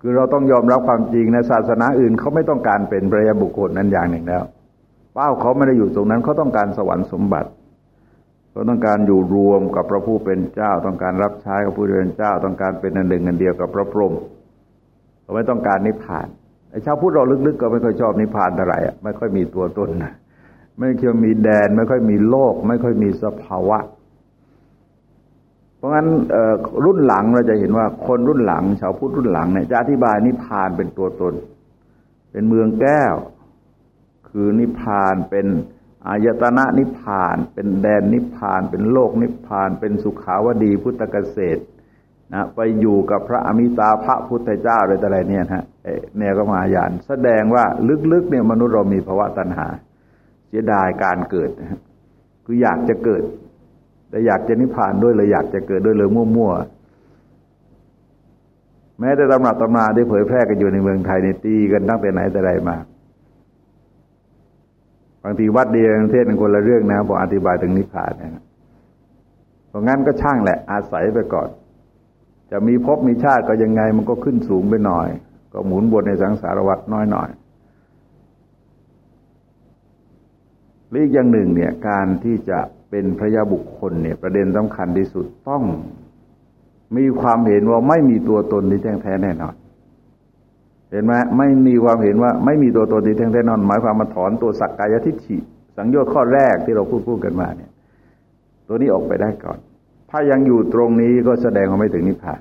Speaker 1: คือเราต้องยอมรับความจริงในศาสนาอื่นเขาไม่ต้องการเป็นพระยาบุคคลนั้นอย่างหนึ่งแล้ว เป้าเขาไม่ได้อยู่ตรงนั้นเขาต้องการสวรรค์สมบัติเขาต้องการอยู่รวมกับพระผู้เป็นเจ้า ต้องการรับใช้กับผู้เป็นเจ้า ต้องการเป็นอันหนึ่งอันเดียวกับพระพรหมเขาไม่ต้องการนิพพานไอ้ชาวพุทธเราลึกๆก็ไม่ค่อยชอบนิพพานอะไรอะไม่ค่อยมีตัวตนนะไม่ค่อยมีแดน ไม่ค่อยมีโลก ไม่ค่อยมีสภาวะ เพราะงั้นรุ่นหลังเราจะเห็นว่าคนรุ่นหลัง ชาวพุทธรุ่นหลังเนี่ยจะอธิบายนิพพานเป็นตัวตน เป็นเมืองแก้ว คือนิพพานเป็นอายตนะนิพพาน เป็นแดนนิพพาน เป็นโลกนิพพาน เป็นสุขาวดีพุทธเกษตรนะไปอยู่กับพระอมิตาพระพุทธเจ้าอะไรต่ออะไรเนี่ยฮะเนี่ยก็มาญาณแสดงว่าลึกๆเนี่ยมนุษย์เรามีภาวะตัณหา เสียดายการเกิดคืออยากจะเกิด แต่อยากจะนิพพานด้วยเลยอยากจะเกิดด้วยเลยมั่วๆแม้แต่ตำราตำนาที่เผยแพร่กันอยู่ในเมืองไทยในตีกันตั้งแต่ไหนแต่ไรมา บางทีวัดเดียวเทศเป็นคนละเรื่องนะบอกอธิบายถึงนิพพานนะเพราะงั้นก็ช่างแหละ อาศัยไปก่อน จะมีภพมีชาติก็ยังไง มันก็ขึ้นสูงไปหน่อย ก็หมุนบนในสังสารวัฏน้อยหน่อยอีกอย่างหนึ่งเนี่ยการที่จะเป็นพระยาบุคคลเนี่ยประเด็นสำคัญที่สุดต้อง มีความเห็นว่าไม่มีตัวตนที่แท้แน่นอน เห็นไหมไม่มีความเห็นว่าไม่มีตัวตนที่แท้แน่นอน หมายความมาถอนตัวสักกายทิฏฐิสังโยชน์ข้อแรกที่เราพูดพูดกันมาเนี่ย ตัวนี้ออกไปได้ก่อน ถ้ายังอยู่ตรงนี้ก็แสดงว่าไม่ถึงนิพพาน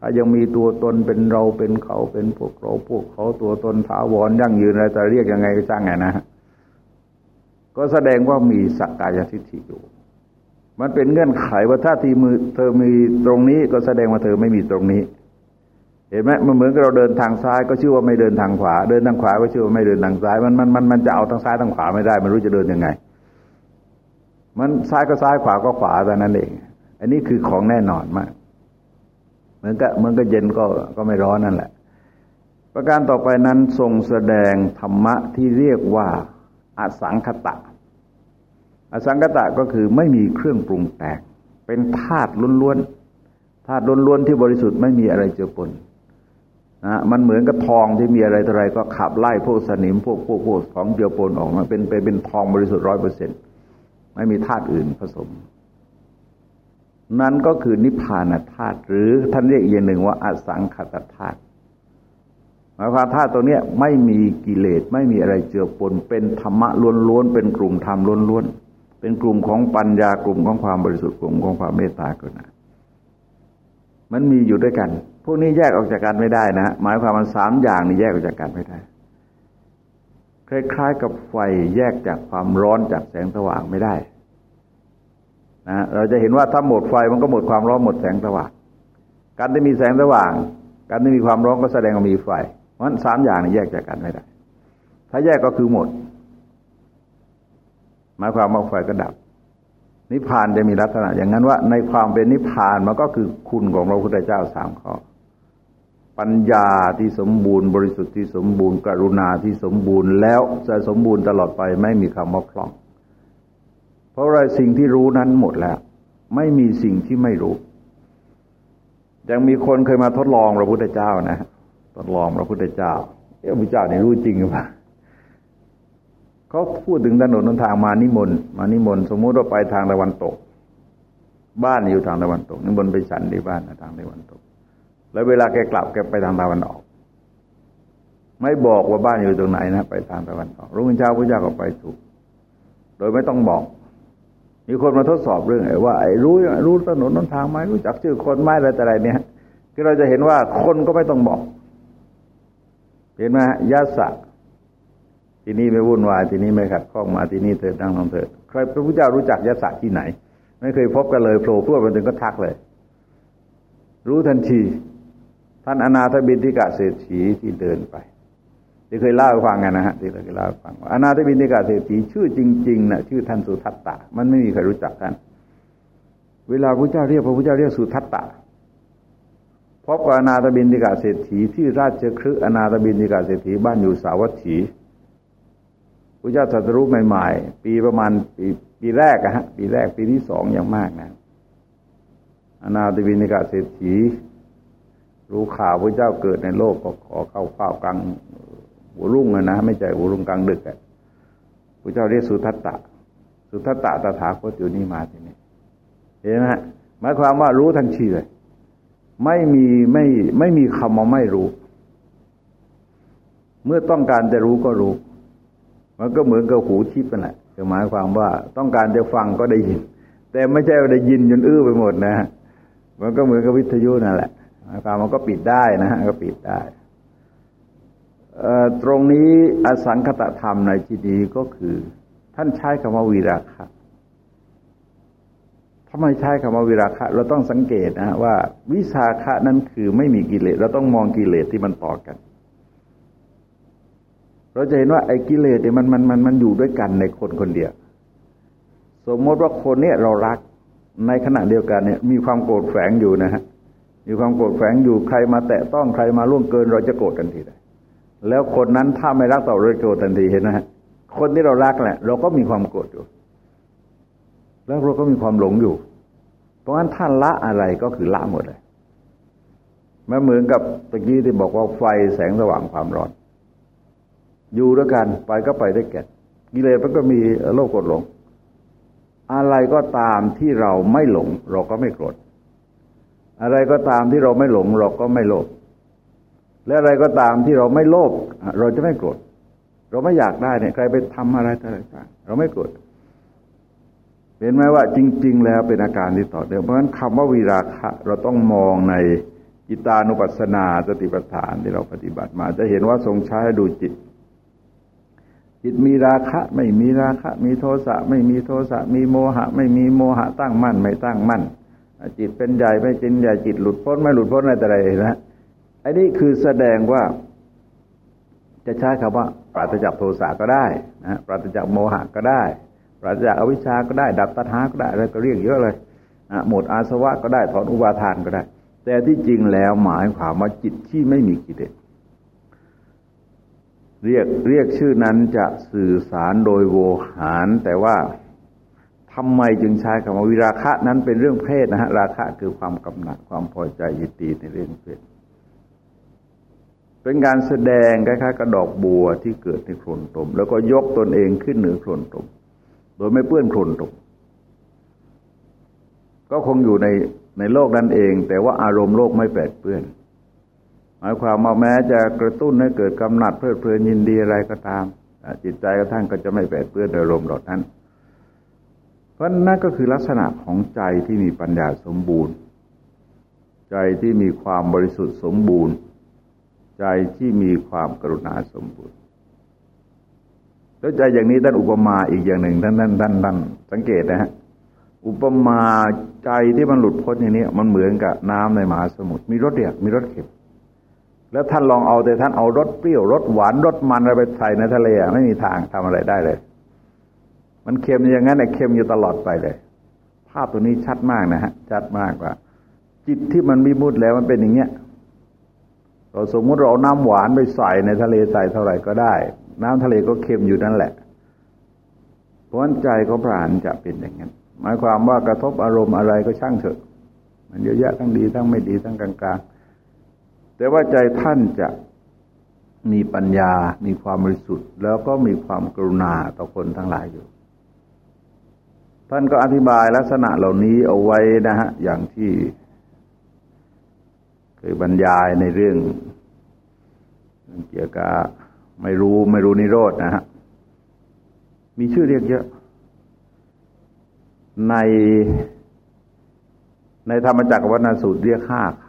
Speaker 1: ถ้ายังมีตัวตนเป็นเราเป็นเขาเป็นพวกเราพวกเขาตัวตนถาวรยั่งยืนอะไรจะเรียกยังไงก็จ้างไงนะก็แสดงว่ามีสักกายทิฏฐิอยู่ มันเป็นเงื่อนไขว่าถ้าทีมือเธอมีตรงนี้ก็แสดงว่าเธอไม่มีตรงนี้ เห็นไหมมันเหมือนกับเราเดินทางซ้ายก็ชื่อว่าไม่เดินทางขวา เดินทางขวาก็ชื่อว่าไม่เดินทางซ้ายมันมันมันมันจะเอาทางซ้ายทางขวาไม่ได้ มันรู้จะเดินยังไง มันซ้ายก็ซ้ายขวาก็ขวาแต่นั้นเอง อันนี้คือของแน่นอนมาก เหมือนกับเหมือนกับเย็นก็ก็ไม่ร้อนนั่นแหละ ประการต่อไปนั้นทรงแสดงธรรมะที่เรียกว่าอสังคตะ อสังคตะก็คือไม่มีเครื่องปรุงแต่งเป็นธาตุล้วนๆธาตุล้วนๆที่บริสุทธิ์ไม่มีอะไรเจือปน นะมันเหมือนกับทองที่มีอะไรต่ออะไรก็ขับไล่พวกสนิมพวกพวกพวกของเจือปนออกมาเป็นเป็นเป็นทองบริสุทธิ์ร้อยเปอร์เซ็นตไม่มีธาตุอื่นผสม นั้นก็คือนิพพานธาตุหรือท่านเรียกอีกอย่างหนึ่งว่าอสังขตธาตุหมายความธาตุตรงนี้ไม่มีกิเลสไม่มีอะไรเจือปน เป็นธรรมะล้วนๆเป็นกลุ่มธรรมล้วนๆเป็นกลุ่มของปัญญากลุ่มของความบริสุทธิ์กลุ่มของความเมตตากรุณามันมีอยู่ด้วยกัน พวกนี้แยกออกจากกันไม่ได้นะ หมายความมันสามอย่างนี้แยกออกจากกันไม่ได้ คล้ายๆ กับไฟแยกจากความร้อนจากแสงสว่างไม่ได้นะเราจะเห็นว่าถ้าหมดไฟมันก็หมดความร้อนหมดแสงสว่าง การที่มีแสงสว่าง การที่มีความร้อนก็แสดงว่ามีไฟ เพราะฉะนั้นสามอย่างนี้แยกจากกันไม่ได้ ถ้าแยกก็คือหมด หมายความว่าไฟก็ดับนิพพานจะมีลักษณะอย่างนั้นว่าในความเป็นนิพพานมันก็คือคุณของพระพุทธเจ้าสามข้อ ปัญญาที่สมบูรณ์บริสุทธิ์ที่สมบูรณ์กรุณาที่สมบูรณ์แล้วจะสมบูรณ์ตลอดไปไม่มีคำว่าคล่อง เพราะอะไรสิ่งที่รู้นั้นหมดแล้ว ไม่มีสิ่งที่ไม่รู้ ยังมีคนเคยมาทดลองพระพุทธเจ้านะทดลองพระพุทธเจ้าเอ้พระพุทธเจ้านี่รู้จริงหรือเปล่าเขาพูดถึงถนนนทางมานิมนต์มานิมนต์สมมุติว่าไปทางตะวันตก บ้านอยู่ทางตะวันตกนิมนต์ไปฉันที่บ้านทางตะวันตก แล้วเวลาแกกลับแกไปทางตะวันออก ไม่บอกว่าบ้านอยู่ตรงไหนนะ ไปทางตะวันออกรุ่งเช้าพระเจ้าก็ไปถูก โดยไม่ต้องบอก มีคนมาทดสอบเรื่องไอ้ว่าไอ้รู้รู้ถนนน้นทางไหมรู้จักชื่อคนไหมอะไรแต่อะไรเนี่ยคือเราจะเห็นว่าคนก็ไม่ต้องบอก เห็นไหมยะสะที่นี่ไม่วุ่นวายที่นี่ไม่ขัดข้องมาที่นี่เถิดนั่งของเถิดใครพระพุทธเจ้ารู้จักยะสะที่ไหน ไม่เคยพบกันเลยโผล่พวดมาถึงก็ทักเลย รู้ทันที ท่านอนาถบินทิกะเศรษฐีที่เดินไปที่เคยเล่าให้ฟังกันะฮะที่เราเคยเล่าให้ฟังอนาถบินทิกะเศรษฐีชื่อจริงๆนะชื่อท่านสุทัตตะ มันไม่มีใครรู้จักกันเวลาพระเจ้าเรียกพระพุทธเจ้าเรียกสุทัตตะพบกับอนาถบินติกาเศรษฐีที่ราชครึอนาถบินติกาเศรษฐีบ้านอยู่สาวัตถีพระเจ้าตรัสรู้ใหม่ๆ ปีประมาณปีปีแรกอะฮะปีแรกปีที่สองอย่างมากนะอนาถบินติกาเศรษฐี รู้ข่าวพระเจ้าเกิดในโลกก็ขอเข้าเฝ้ากลางหัวรุ่งนะไม่ใช่หัวรุ่งกลางดึกอะพระเจ้าเรียกสุทัตตะ สุทัตตะตถาคตอยู่นี่มาที่นี่เห็นไหมหมายความว่ารู้ทันทีเลย ไม่มีไม่ไม่มีคำว่าไม่รู้ เมื่อต้องการจะรู้ก็รู้ มันก็เหมือนกับหูทิพย์นั่นแหละหมายความว่าต้องการจะฟังก็ได้ยิน แต่ไม่ใช่ได้ยินจนอื้อไปหมดนะฮะมันก็เหมือนกับวิทยุนั่นแหละ หมายความมันก็ปิดได้นะฮะก็ปิดได้ตรงนี้อสังคตธรรมในที่นี้ก็คือ ท่านใช้คำว่าวีราคะทำไมใช้คำว่าวิราคะ เราต้องสังเกตนะว่า วิสาคะนั้นคือไม่มีกิเลสเราต้องมองกิเลสที่มันต่อกัน เราจะเห็นว่าไอ้กิเลสเนี่ยมันมันมันมันอยู่ด้วยกันในคนคนเดียว สมมติว่าคนเนี้ยเรารักในขณะเดียวกันเนี่ย มีความโกรธแฝงอยู่นะฮะ มีความโกรธแฝงอยู่ใครมาแตะต้องใครมาล่วงเกินเราจะโกรธทันทีเลยแล้วคนนั้นถ้าไม่รักต่อเราโกรธทันทีเห็นไหมฮะคนที่เรารักแหละเราก็มีความโกรธอยู่ แล้วเราก็มีความหลงอยู่ เพราะฉะนั้นท่านละอะไรก็คือละหมดเลยมันเหมือนกับตะกี้ที่บอกว่าไฟแสงสว่างความร้อน อยู่ด้วยกันไปก็ไปได้แก่กิเลสมันก็มีโลภกดหลง อะไรก็ตามที่เราไม่หลง เราก็ไม่โกรธ อะไรก็ตามที่เราไม่หลงเราก็ไม่โลภและอะไรก็ตามที่เราไม่โลภเราจะไม่โกรธเราไม่อยากได้เนี่ยใครไปทำอะไรต่างๆเราไม่โกรธเห็นไหมว่าจริง ๆ แล้วเป็นอาการที่ต่อเนื่องเพราะฉะนั้นคำว่าวีราคะ เราต้องมองในจิตานุปัสสนาสติปัฏฐานที่เราปฏิบัติมา จะเห็นว่าทรงใช้ดูจิตจจิตมีราคะ ไม่มีราคะ มีโทสะ ไม่มีโทสะ มีโมหะ ไม่มีโมหะตั้งมั่น ไม่ตั้งมั่น จิตเป็นใหญ่ไม่จินใหญ่จิตหลุดพ้นไม่หลุดพ้นอะไรแต่ไรนะอันนี้คือแสดงว่า จะใช้คำว่า ปราศจากโทสะก็ได้นะปราศจากโมหะก็ได้ ปราศจากอวิชชาก็ได้ ดับตัณหาก็ได้อะไรก็เรียกเยอะเลยหมดอาสวะก็ได้ถอนอุบาทานก็ได้ แต่ที่จริงแล้วหมายความว่าจิตที่ไม่มีกิเลสเรียกเรียกชื่อนั้นจะสื่อสารโดยโวหารแต่ว่า ทำไมจึงใช้คำว่าวิราคะนั้นเป็นเรื่องเพศนะฮะราคะคือความกำหนัดความพอใจยินดีในเรื่องเพศเป็นการแสดงคล้ายๆกระดอกบัวที่เกิดในโคลนตม แล้วก็ยกตนเองขึ้นเหนือโคลนตม โดยไม่เปื้อนโคลนตม ก็คงอยู่ในในโลกนั้นเอง แต่ว่าอารมณ์โลกไม่แปดเปื้อน หมายความว่าแม้จะกระตุ้นให้เกิดกำหนัดเพลิดเพลินยินดีอะไรก็ตามจิตใจกระทั่งก็จะไม่แปดเปื้อนอารมณ์เหล่านั้น เพราะนั่นก็คือลักษณะของใจที่มีปัญญาสมบูรณ์ ใจที่มีความบริสุทธิ์สมบูรณ์ ใจที่มีความกรุณาสมบูรณ์แล้วใจอย่างนี้ท่านอุปมาอีกอย่างหนึ่งท่านท่านท่านท่านสังเกตนะฮะอุปมาใจที่มันหลุดพ้นอย่างนี้มันเหมือนกับน้ำในมหาสมุทรมีรสเดียกมีรสเค็มแล้วท่านลองเอาแต่ท่านเอารสเปรี้ยวรสหวานรสมันอะไรไปใส่ในทะเลไม่มีทางทำอะไรได้เลย มันเค็มอย่างนั้นเนี่ยเค็มอยู่ตลอดไปเลย ภาพตัวนี้ชัดมากนะฮะ ชัดมากว่า จิตที่มันมีมุดแล้วมันเป็นอย่างเงี้ย เราสมมติเราน้ำหวานไปใส่ในทะเลใส่เท่าไหร่ก็ได้ น้ำทะเลก็เค็มอยู่นั่นแหละ เพราะใจของพระานจะเป็นอย่างนั้น หมายความว่ากระทบอารมณ์อะไรก็ช่างเถอะ มันเยอะแยะทั้งดีทั้งไม่ดีทั้งกลางๆ แต่ว่าใจท่านจะมีปัญญา มีความบริสุทธิ์ แล้วก็มีความกรุณาต่อคนทั้งหลายอยู่ ท่านก็อธิบายลักษณะเหล่านี้เอาไว้นะฮะ อย่างที่เคยบรรยายในเรื่องเกี่ยวกับไม่รู้ไม่รู้นิโรธนะฮะ มีชื่อเรียกเยอะ ในในธรรมจักรวัฒนสูตรเรียกห้าค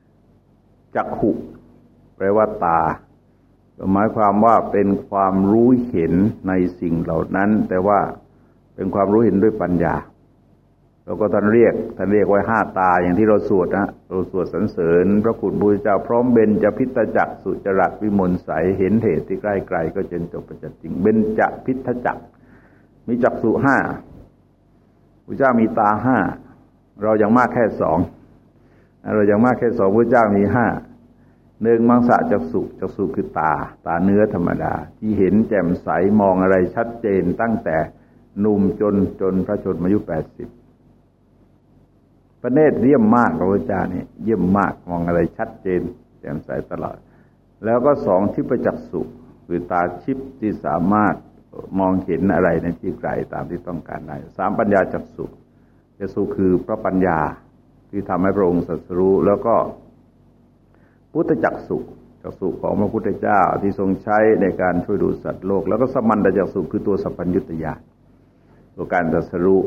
Speaker 1: ำจักขุแปลว่าตาหมายความว่าเป็นความรู้เห็นในสิ่งเหล่านั้น แต่ว่า เป็นความรู้เห็นด้วยปัญญาเราก็ท่านเรียกท่านเรียกไว้ห้าตาอย่างที่เราสวดนะเราสวดสรรเสริญ พระคุณบูชาพร้อมเบญจพิทจักสุจรัตวิมลใสเห็นเหตุที่ใกล้ไกลก็เจนจบประจักจริงเบญจพิทจักมีจักสุห้าพระเจ้ามีตาห้าเรายังมากแค่สองเราอย่างมากแค่สองพระเจ้ามีห้าหนึ่งมังสะจักสุจักสุคือตา ตาเนื้อธรรมดา ที่เห็นแจ่มใสมองอะไรชัดเจนตั้งแต่ หนุ่มจนจนพระชนมายุแปดสิบพระเนตรเยี่ยมมากพระพุทธเจ้านี่เยี่ยมมากมองอะไรชัดเจนแจ่มใสตลอด แล้วก็สองทิพจักสุคือตาชิปที่สามารถมองเห็นอะไรในที่ไกลตามที่ต้องการได้สามปัญญาจักสุจักสุคือพระปัญญาที่ทำให้พระองค์สัสรู้ แล้วก็พุทธจักสุจักสุของพระพุทธเจ้าที่ทรงใช้ในการช่วยดูสัตว์โลก แล้วก็สมันตจักสุคือตัวสัพพัญญุตยา ตัวการสัสรู้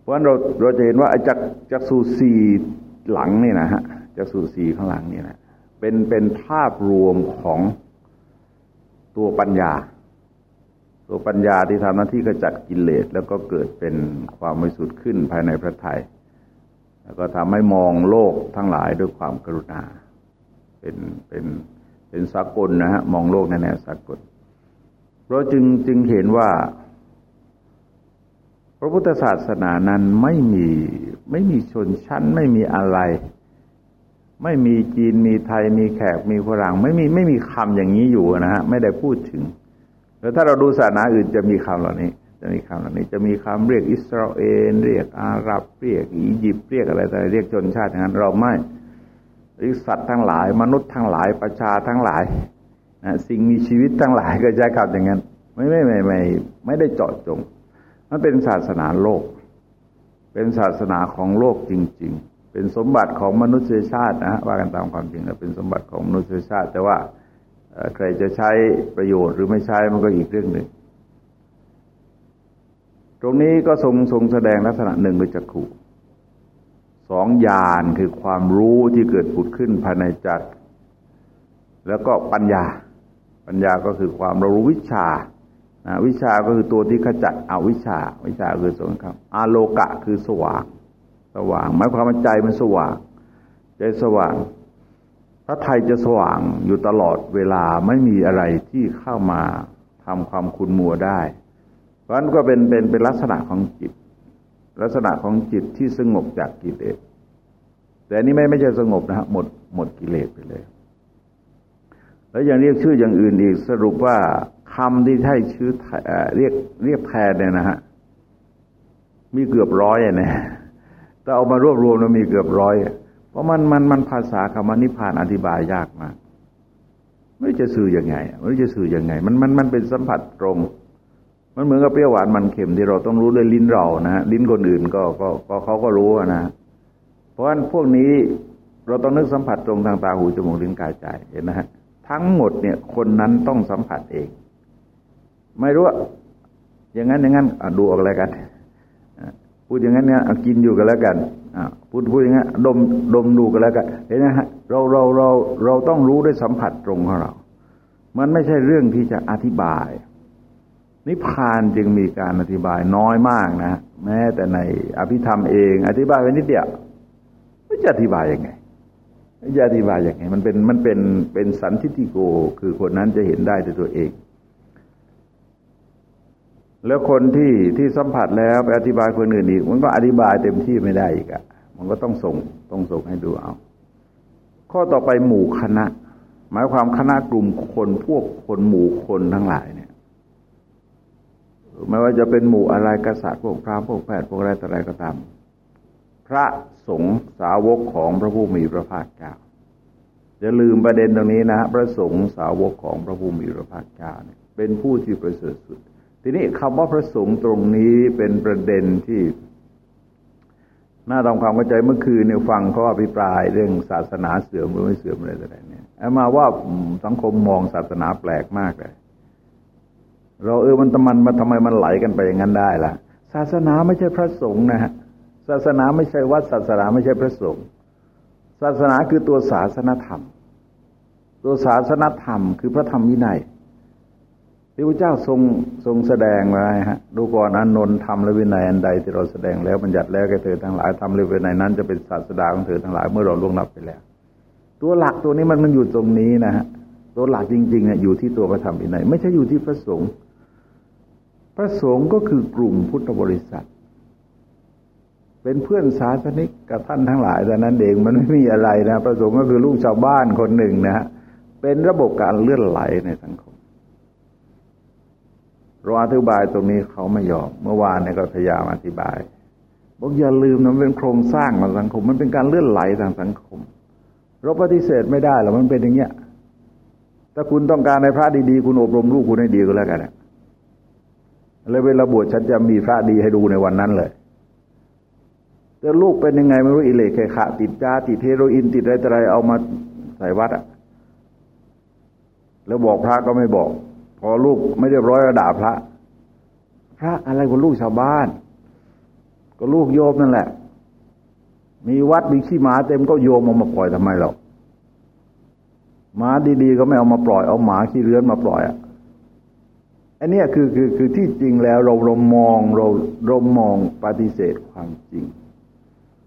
Speaker 1: เพราะฉะนั้นเราเราจะเห็นว่าจักจักสุสีหลังนี่นะฮะจักสุสีข้างหลังนี่นะเป็นเป็นภาพรวมของตัวปัญญา ตัวปัญญาที่ทำหน้าที่กระจัดกิเลสแล้วก็เกิดเป็นความบริสุทธิ์ขึ้นภายในพระทัยแล้วก็ทำให้มองโลกทั้งหลายด้วยความกรุณา เป็นเป็นเป็นสากลนะฮะมองโลกในแนวสากลเราจึงจึงเห็นว่า ระพุทธศาสนานั้นไม่มีไม่มีชนชั้นไม่มีอะไร ไม่มีจีนมีไทยมีแขกมีฝรั่งไม่มีไม่มีคำอย่างนี้อยู่นะฮะไม่ได้พูดถึงแล้วถ้าเราดูศาสนาอื่นจะมีคำเหล่านี้ จะมีคำเหล่านี้ จะมีคำเรียกอิสราเอลเรียกอาหรับเรียกอียิปต์เรียกอะไรแต่เรียกชนชาติอย่างนั้นเราไม่หรือสัตว์ทั้งหลาย มนุษย์ทั้งหลายประชาทั้งหลายนะสิ่งมีชีวิตทั้งหลายก็ใช้คำอย่างนั้น ไม่ไม่ไม่ไม่ไม่ได้เจาะจง มันเป็นศาสนาโลก เป็นศาสนาของโลกจริง ๆ เป็นสมบัติของมนุษยชาตินะว่ากันตามความจริงเป็นสมบัติของมนุษยชาติ แต่ว่าใครจะใช้ประโยชน์หรือไม่ใช้มันก็อีกเรื่องหนึ่งตรงนี้ก็ทรงทรงแสดงลักษณะหนึ่งโดยจักขุสองญาณคือความรู้ที่เกิดผุดขึ้นภายในจักแล้วก็ปัญญา ปัญญาก็คือความรู้วิชา นะวิชาก็คือตัวที่ขจัดอวิชา วิชาคือสงครามอาโลกะคือสว่าง สว่างหมายความว่าใจมันสว่าง ใจสว่างพระไทยจะสว่างอยู่ตลอดเวลาไม่มีอะไรที่เข้ามาทำความคุณมัวได้ เพราะนั้นก็เป็นเป็นเป็นลักษณะของจิต ลักษณะของจิตที่สงบจากกิเลสแต่นี้ไม่ไม่ใช่สงบนะฮะหมดหมดกิเลสไปเลย แล้วยังเรียกชื่ออย่างอื่นอีกสรุปว่า คำที่ใช้ชื่อเรียกเรียกแทนเนี่ยนะฮะมีเกือบร้อยเนี่ยถ้าเอามารวบรวมแล้วมีเกือบร้อยเพราะมันมันมันภาษาคำว่านิพพานอธิบายยากมากไม่จะสื่ออยังไงไม่จะสื่ออยังไง มันมันมันเป็นสัมผัสตรง มันเหมือนกับเปรี้ยวหวานมันเค็มที่เราต้องรู้ด้วยลิ้นเรานะลิ้นคนอื่นก็ก็ก็เขาก็รู้นะเพราะฉะนั้นพวกนี้เราต้องนึกสัมผัสตรงทางตาหูจมูกลิ้นกายใจเห็นนะฮะทั้งหมดเนี่ยคนนั้นต้องสัมผัสเอง ไม่รู้ อย่างนั้นอย่างนั้นดูออกอะไรกัน พูดอย่างนั้นเนี่ยกินอยู่กันแล้วกันพูดพูดอย่างนั้นดมดมดูกันแล้วกันเห็นไหมฮะเราเราเราเราต้องรู้ด้วยสัมผัสตรงของเรา มันไม่ใช่เรื่องที่จะอธิบาย นิพพานจึงมีการอธิบายน้อยมากนะ แม้แต่ในอภิธรรมเอง อธิบายไว้นิดเดียวไม่จะอธิบายยังไงจะอธิบายยังไงมันเป็นมันเป็นเป็นสันทิติโก คือคนนั้นจะเห็นได้ด้วยตัวเอง แล้วคนที่ที่สัมผัสแล้วไปอธิบายคนอื่นอีก มันก็อธิบายเต็มที่ไม่ได้อีกอะมันก็ต้องส่งต้องส่งให้ดูเอา ข้อต่อไปหมู่คณะ หมายความคณะกลุ่มคนพวกคนหมู่คนทั้งหลายเนี่ยไม่ว่าจะเป็นหมู่อะไรกษัตริย์พวกพระพวกแพทย์พวกอะไรต่ออะไรก็ตาม พระสงฆ์สาวกของพระผู้มีพระภาคเจ้าจะลืมประเด็นตรงนี้นะพระสงฆ์สาวกของพระผู้มีพระภาคเจ้าเนี่ยเป็นผู้ที่ประเสริฐสุด ทีนี้คำว่าพระสงฆ์ตรงนี้เป็นประเด็นที่ น่าทำความเข้าใจเมื่อคืนเนี่ยฟังเขาอภิปรายเรื่องศาสนาเสื่อมหรือไม่เสื่อมอะไรต่างๆเนี่ยมาว่าสังคมมองศาสนาแปลกมากเลย เราเออมันทำไมมันทำไมมันไหลกันไปอย่างนั้นได้ล่ะ ศาสนาไม่ใช่พระสงฆ์นะฮะศาสนาไม่ใช่วัดศาสนาไม่ใช่พระสงฆ์ศาสนาคือตัวศาสนธรรม ตัวศาสนธรรม คือพระธรรมวินัย พระพุทธเจ้าทรงทรงแสดงไว้ฮะ ดูก่อนอนนนท์ทำและวินัยอันใดที่เราแสดงแล้วบัญญัติแล้วแกเธอทั้งหลายทำและวินัยนั้นจะเป็นศาสดาของเธอทั้งหลายเมื่อเราล่วงลับไปแล้ว ตัวหลักตัวนี้มันมันอยู่ตรงนี้นะฮะตัวหลักจริงๆเนี่ยอยู่ที่ตัวพระธรรมวินัยไม่ใช่อยู่ที่พระสงฆ์พระสงฆ์ก็คือกลุ่มพุทธบริษัท เป็นเพื่อนสาสนิกกับท่านทั้งหลายแต่นั้นเองมันไม่มีอะไรนะประสงค์ก็คือลูกชาวบ้านคนหนึ่งนะฮะเป็นระบบการเลื่อนไหลในสังคม เราอธิบายตรงนี้เขาไม่ยอม เมื่อวานเนี่ยก็พยายามอธิบายบอกอย่าลืมนะมันเป็นโครงสร้างของสังคม มันเป็นการเลื่อนไหลทางสังคม เราปฏิเสธไม่ได้หรอกมันเป็นอย่างเงี้ยถ้าคุณต้องการในพระดีๆ คุณอบรมลูกคุณให้ดีก็แล้วกันเลยเวลาบวชฉันจะมีพระดีให้ดูในวันนั้นเลยแต่ลูกเป็นยังไงไม่รู้อิเลกแค่ขาติดยาติดเฮโรอีนติดอะไรอะไรเอามาใส่วัดอะแล้วบอกพระก็ไม่บอก อลูกไม่เรียบร้อยก็ด่าพระ พระอะไรกับลูกชาวบ้าน ก็ลูกโยมนั่นแหละ มีวัดมีขี้หมาเต็มก็โยมเอามาปล่อยทำไมหรอกหมาดีๆก็ไม่เอามาปล่อยเอาหมาขี้เรือนมาปล่อยอะอันนี้คือคือคือที่จริงแล้วเราเรามองเราเรามองปฏิเสธความจริง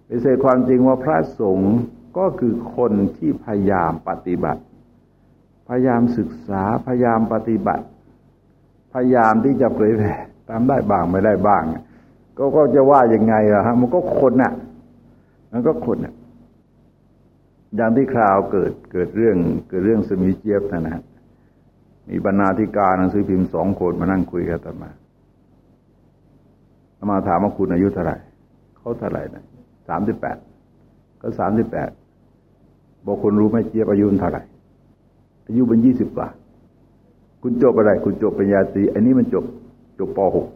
Speaker 1: ปฏิเสธความจริงว่าพระสงฆ์ก็คือคนที่พยายามปฏิบัติ พยายามศึกษาพยายามปฏิบัติ พยายามที่จะเผยแผ่ตามได้บ้างไม่ได้บ้าง ก็ก็จะว่ายังไงอะฮะมันก็คนน่ะ มันก็คนน่ะอย่างที่คราวเกิดเกิดเรื่องเกิดเรื่องสมีเจี๊ยบนะฮะมีบรรณาธิการหนังสือพิมพ์สองคนมานั่งคุยกันต่อมามาถามว่าคุณอายุเท่าไหร่เขาเท่าไหร่นะสามสิบแปดก็สามสิบแปดบอกคนรู้ไหมเจี๊ยบอายุเท่าไหร่ อายุเป็นยี่สิบกว่า คุณจบอะไร คุณจบปริญญาตรีอันนี้มันจบจบปหก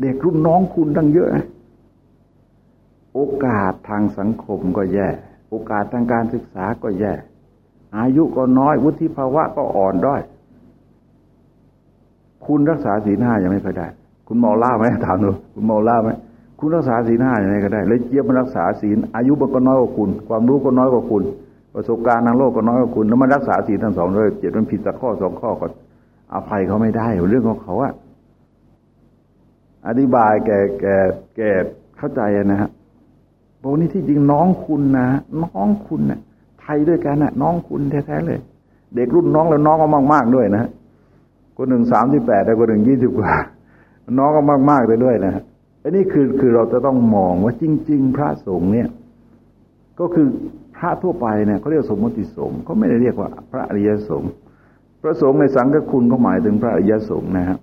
Speaker 1: เด็กรุ่นน้องคุณตั้งเยอะนะโอกาสทางสังคมก็แย่ โอกาสทางการศึกษาก็แย่ อายุก็น้อย วุฒิภาวะก็อ่อนด้อย คุณรักษาศีลห้ายังไม่เคยได้ คุณเมาล่าไหมถามดูคุณเมาล่าไหมคุณรักษาศีลห้าย่างไรก็ได้ เลยเจี๊ยบมันรักษาศีล อายุมันก็น้อยกว่าคุณ ความรู้ก็น้อยกว่าคุณ ประสบการณ์ทางโลกก็น้อยกว่าคุณแล้วมันรักษาสีทั้งสองเลยเจ็ดมันผิดสักข้อสองข้อก็อภัยเขาไม่ได้เรื่องของเขาอะอธิบายแกแกแกเข้าใจนะฮะบอกนี่ที่จริงน้องคุณนะน้องคุณนะ่ะไทยด้วยกันนะ่ะ น้องคุณแท้ๆเลย เด็กรุ่นน้องแล้วน้องก็มากๆด้วยนะคนหนึ่งสามสิบแปดแต่คนหนึ่งยี่สิบกว่า น้องก็มากๆไปด้วยนะฮะอันนี้คือคือเราจะต้องมองว่าจริง ๆ พระสงฆ์เนี่ย ก็คือ พระทั่วไปเนี่ยเขาเรียกสมมติสงฆ์เขาไม่ได้เรียกว่าพระอริยสงฆ์พระสงฆ์ในสังฆคุณก็หมายถึงพระอริยสงฆ์นะครับ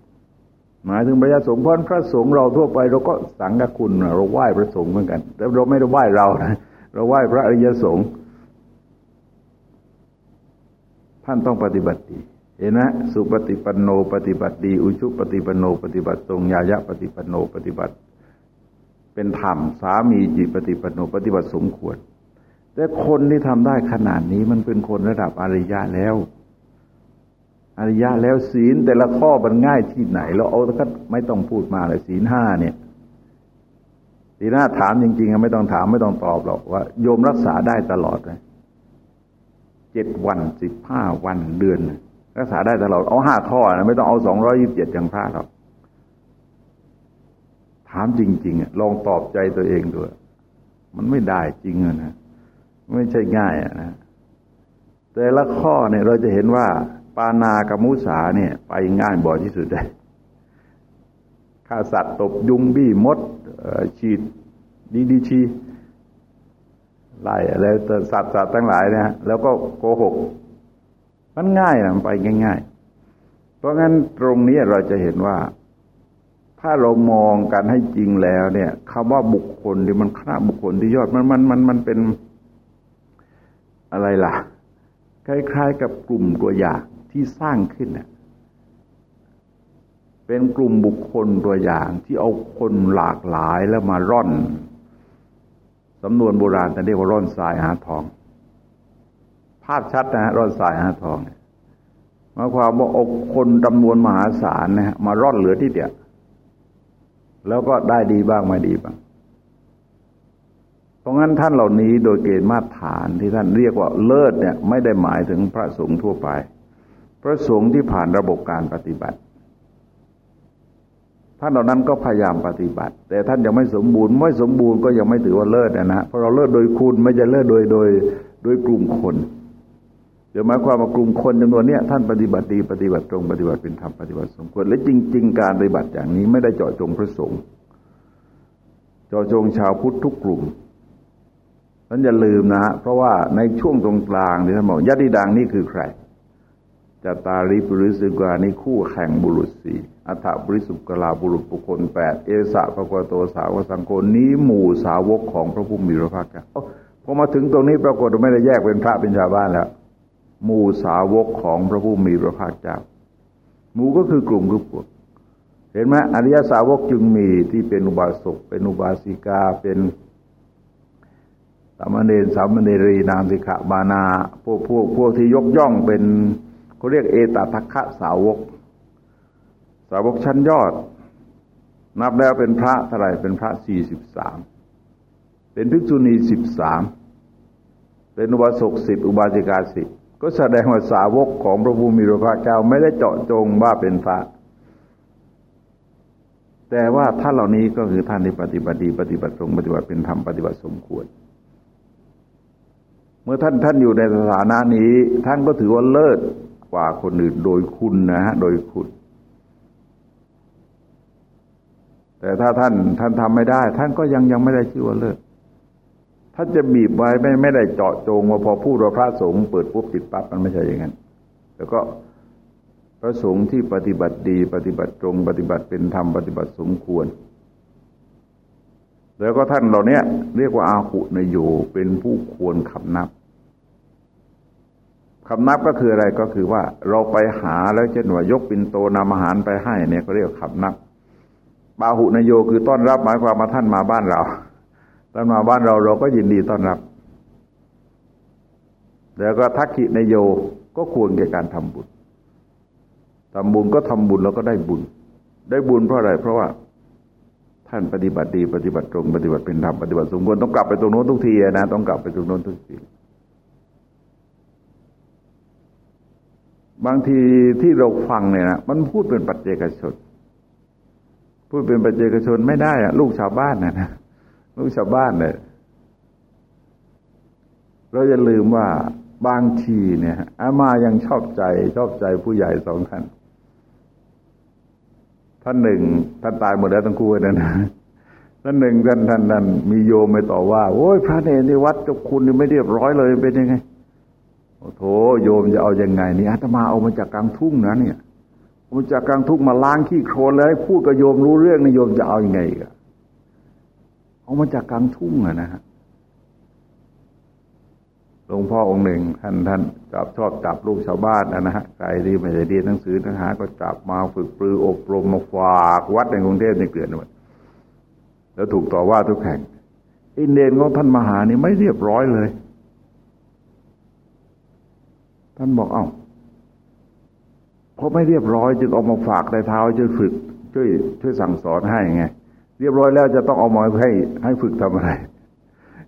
Speaker 1: หมายถึงพระยาสงฆ์เพราะพระสงฆ์เราทั่วไปเราก็สังฆคุณเราไหว้พระสงฆ์เหมือนกัน แต่เราไม่ได้ไหว้เรานะเราไหว้พระอริยสงฆ์ท่านต้องปฏิบัติดีเห็นนะสุปฏิปันโนปฏิบัติดี อุชุปฏิปันโนปฏิบัติตรงยายะปฏิปันโนปฏิบัติ เป็นธรรมสามีจิปฏิปันโนปฏิบัติสมควร แต่คนที่ทำได้ขนาดนี้มันเป็นคนระดับอริยะแล้ว อริยะแล้วศีลแต่ละข้อมันง่ายที่ไหน เราเอาก็ไม่ต้องพูดมาเลยศีลห้าเนี่ยศีลห้าถามจริงๆไม่ต้องถามไม่ต้องตอบหรอกว่า โยมรักษาได้ตลอดเลยเจ็ดวันสิบห้าวันเดือน รักษาได้ตลอดเอาห้าท่อนะไม่ต้องเอาสองร้อยิบเจ็ดอย่างพระหรอกถามจริงๆอะลองตอบใจตัวเองดูมันไม่ได้จริงนะ ไม่ใช่ง่ายอะนะแต่ละข้อเนี่ยเราจะเห็นว่า ปานากับมุสาเนี่ย ไปง่ายบ่อยที่สุดเลยฆ่าสัตว์ตบยุงบี้มดฉีดดีดีชีไล่อะไรสัตว์สัตว์ทั้งหลายเนี่ย แล้วก็โกหก มันง่ายนะไปง่าย ๆ เพราะงั้นตรงนี้เราจะเห็นว่า ถ้าเรามองกันให้จริงแล้วเนี่ยคำว่าบุคคลที่มันคณะบุคคลที่ยอดมันมันมันมันเป็น อะไรล่ะ คล้าย ๆ กับกลุ่มตัวอย่างที่สร้างขึ้นเน่ยเป็นกลุ่มบุคคลตัวอย่างที่เอาคนหลากหลายแล้วมาร่อนสำนวนโบราณแต่เรียกว่าร่อนทรายหาทอง ภาพชัดนะฮะร่อนทรายหาทองเนี่ยหมายความว่าเอาคนจำนวนมหาศาลนะฮะมาร่อนเหลือที่เดียวแล้วก็ได้ดีบ้างไม่ดีบ้าง เพราะงั้นท่านเหล่านี้โดยเกณฑ์มาตรฐานที่ท่านเรียกว่าเลิศเนี่ยไม่ได้หมายถึงพระสงฆ์ทั่วไป พระสงฆ์ที่ผ่านระบบการปฏิบัติ ท่านเหล่านั้นก็พยายามปฏิบัติ แต่ท่านยังไม่สมบูรณ์ไม่สมบูรณ์ก็ยังไม่ถือว่าเลิศนะฮะเพราะเราเลิศโดยคุณไม่ใช่เลิศโดยโดยโดยกลุ่มคนเดี๋ยวหมายความว่ากลุ่มคนจำนวนนี้ท่านปฏิบัติดีปฏิบัติตรงปฏิบัติเป็นธรรมปฏิบัติสมควรและจริง ๆ การปฏิบัติอย่างนี้ไม่ได้เจาะจงพระสงฆ์เจาะจงชาวพุทธทุกกลุ่ม ท่านอย่าลืมนะฮะเพราะว่าในช่วงตรงกลางที่ท่านบอกยะดีดังนี่คือใครจตาริปุริสุกานิคู่แข่งบุรุษสี่อัฏฐบริสุกลาบุรุษบุคคลแปดเอสะพระกวโตสาวสังโฆนี้หมู่สาวกของพระผู้มีพระภาคเจ้าพอมาถึงตรงนี้ปรากฏไม่ได้แยกเป็นพระเป็นชาวบ้านแล้วหมู่สาวกของพระผู้มีพระภาคเจ้าหมู่ก็คือกลุ่มคือพวก เห็นไหมอริยสาวกจึงมีที่เป็นอุบาสกเป็นอุบาสิกาเป็น สามเณรสามเณรีนามสิกขาบานา พวกพวกพวกที่ยกย่องเป็นเขาเรียกเอตทัคคะสาวก สาวกชั้นยอด นับแล้วเป็นพระเท่าไรเป็นพระสี่สิบสามเป็นภิกษุณีสิบสามเป็นอุบาสกสิบอุบาสิกาสิบก็แสดงว่าสาวกของพระภูมิพระภาคเจ้าไม่ได้เจาะจงว่าเป็นพระ แต่ว่าท่านเหล่านี้ก็คือท่านที่ปฏิบัติดีปฏิบัติตรงปฏิบัติเป็นธรรมปฏิบัติสมควร เมื่อท่านท่านอยู่ในสถานะนี้ ท่านก็ถือว่าเลิศกว่าคนอื่นโดยคุณนะฮะ โดยคุณ แต่ถ้าท่านท่านทำไม่ได้ ท่านก็ยังยังไม่ได้ชื่อว่าเลิศท่านจะบีบไว้ไม่ไม่ได้เจาะจงว่าพอพูดว่าพระสงฆ์เปิดปุ๊บติดปั๊บมันไม่ใช่อย่างนั้นแล้วก็พระสงฆ์ที่ปฏิบัติดี ปฏิบัติตรง ปฏิบัติเป็นธรรม ปฏิบัติสมควร แล้วก็ท่านเหล่านี้เรียกว่าอาหุนโยเป็นผู้ควรคำนับคำนับก็คืออะไรก็คือว่าเราไปหาแล้วเช่นว่ายกปินโตนำอาหารไปให้เนี่ยก็เรียกคำนับ บาหุนโยคือต้อนรับหมายความมาท่านมาบ้านเราท่านมาบ้านเราเราก็ยินดีต้อนรับ แล้วก็ทักขินโยก็ควรแก่การทำบุญทำบุญก็ทำบุญแล้วก็ได้บุญ ได้บุญเพราะอะไรเพราะว่า ท่านปฏิบัติดีปฏิบัติตรงปฏิบัติเป็นธรรมปฏิบัติสมควรต้องกลับไปตรงโน้นทุกทีนะต้องกลับไปตรงโน้นทุกทีบางทีที่เราฟังเนี่ยนะมันพูดเป็นปัจเจกชน พูดเป็นปัจเจกชนไม่ได้อะลูกชาวบ้านนะนะลูกชาวบ้านเนี่ยเราจะลืมว่าบางทีเนี่ยอามายังชอบใจชอบใจผู้ใหญ่สองท่าน ท่านหนึ่งท่านตายหมดแล้วทั้งคู่นะนะท่านหนึ่งท่านท่านท่านมีโยมไปต่อว่า โอ้ยพระเนรในวัดเจ้าคุณนี่ไม่เรียบร้อยเลยเป็นยังไงโอ้โถโยมจะเอายังไงนี่อาตมาเอามาจากกลางทุ่งนะเนี่ยเอามาจากกลางทุ่งมาล้างขี้โคลนเลยพูดกับโยมรู้เรื่องนะโยมจะเอาอยัางไงอีกเอามาจากกลางทุ่งอะนะฮะ หลวงพ่อองค์หนึ่ง ท่านท่านจับชอบจับลูกชาวบ้านนะฮะใครดีไม่ได้ดีหนังสือหนังหา ก็จับมาฝึกปรืออบรมมาฝากวัดในกรุงเทพในเกลือนหมดแล้วถูกต่อว่าทุกแห่งอินเดียนของท่านมหานี่ไม่เรียบร้อยเลย ท่านบอกเอา้าเพราะไม่เรียบร้อยจึงออกมาฝากในเท้าช่วยฝึก ช่วยช่วยสั่งสอนให้ไง เรียบร้อยแล้วจะต้องเอามาให้ให้ฝึกทำอะไร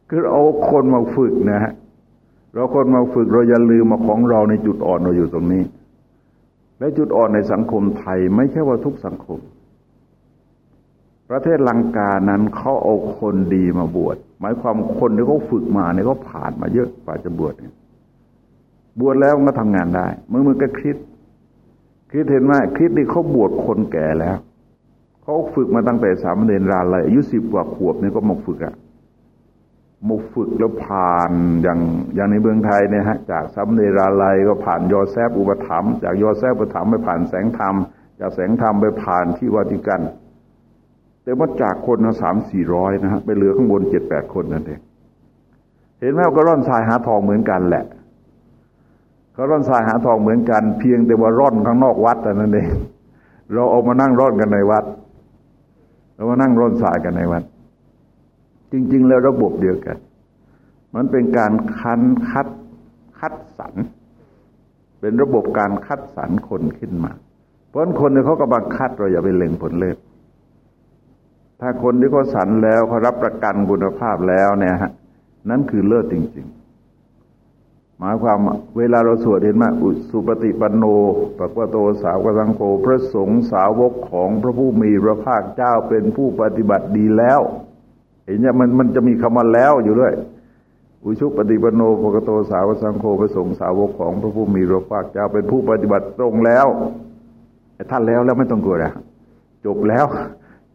Speaker 1: คือเอาคนมาฝึกนะฮะ เราคนมาฝึกเราอย่าลืมมาของเราในจุดอ่อนเราอยู่ตรงนี้ และจุดอ่อนในสังคมไทยไม่ใช่ว่าทุกสังคม ประเทศลังกานั้นเขาเอาคนดีมาบวชหมายความคนที่เขาฝึกมาเนี่ยเขาผ่านมาเยอะกว่าจะบวชบวชแล้วก็ทำงานได้เมื่อมือก็คิดคิดเห็นว่าคิดนี่เขาบวชคนแก่แล้วเขาฝึกมาตั้งแต่สามเณรราเลยอายุสิบกว่าขวบนี่ก็มาฝึกอะ มาฝึกแล้วผ่านอย่างอย่างในเมืองไทยเนี่ยฮะจากสัมเนราลัยก็ผ่านยอแซบอุปถัมภ์จากยอแซบอุปถัมภ์ไปผ่านแสงธรรม จากแสงธรรมไปผ่านที่วาติกัน แต่ว่าจากคนสามสี่ร้อยนะฮะไปเหลือข้างบนเจ็ดแปดคนนั่นเองเห็นไหมก็ร่อนทรายหาทองเหมือนกันแหละเขาร่อนทรายหาทองเหมือนกัน เพียงแต่ว่าร่อนข้างนอกวัดแต่นั้นเองเราเอามานั่งร่อนกันในวัดเรามานั่งร่อนทรายกันในวัด จริง ๆ แล้วระบบเดียวกัน มันเป็นการคันคัดคัดสรรเป็นระบบการคัดสรรคนขึ้นมา เพราะคนที่เขากำลังคัดเราอย่าไปเล็งผลเลิศถ้าคนที่เขาสรรแล้วเขารับประกันคุณภาพแล้วเนี่ยฮะนั่นคือเลิศจริง ๆ หมายความเวลาเราสวดเห็นไหมอุสุปฏิปันโนปะกวโตสาวกสังโฆพระสงฆ์สาวกของพระผู้มีพระภาคเจ้าเป็นผู้ปฏิบัติดีแล้ว เห็นเนี่ยมันมันจะมีคำว่าแล้วอยู่ด้วย อุชุปฏิปโนปกโตสาวสังโฆพระสงฆ์สาวกของพระผู้มีพระภาคเจ้าเป็นผู้ปฏิบัติตรงแล้วท่านแล้วแล้วไม่ต้องกลัวนะจบแล้ว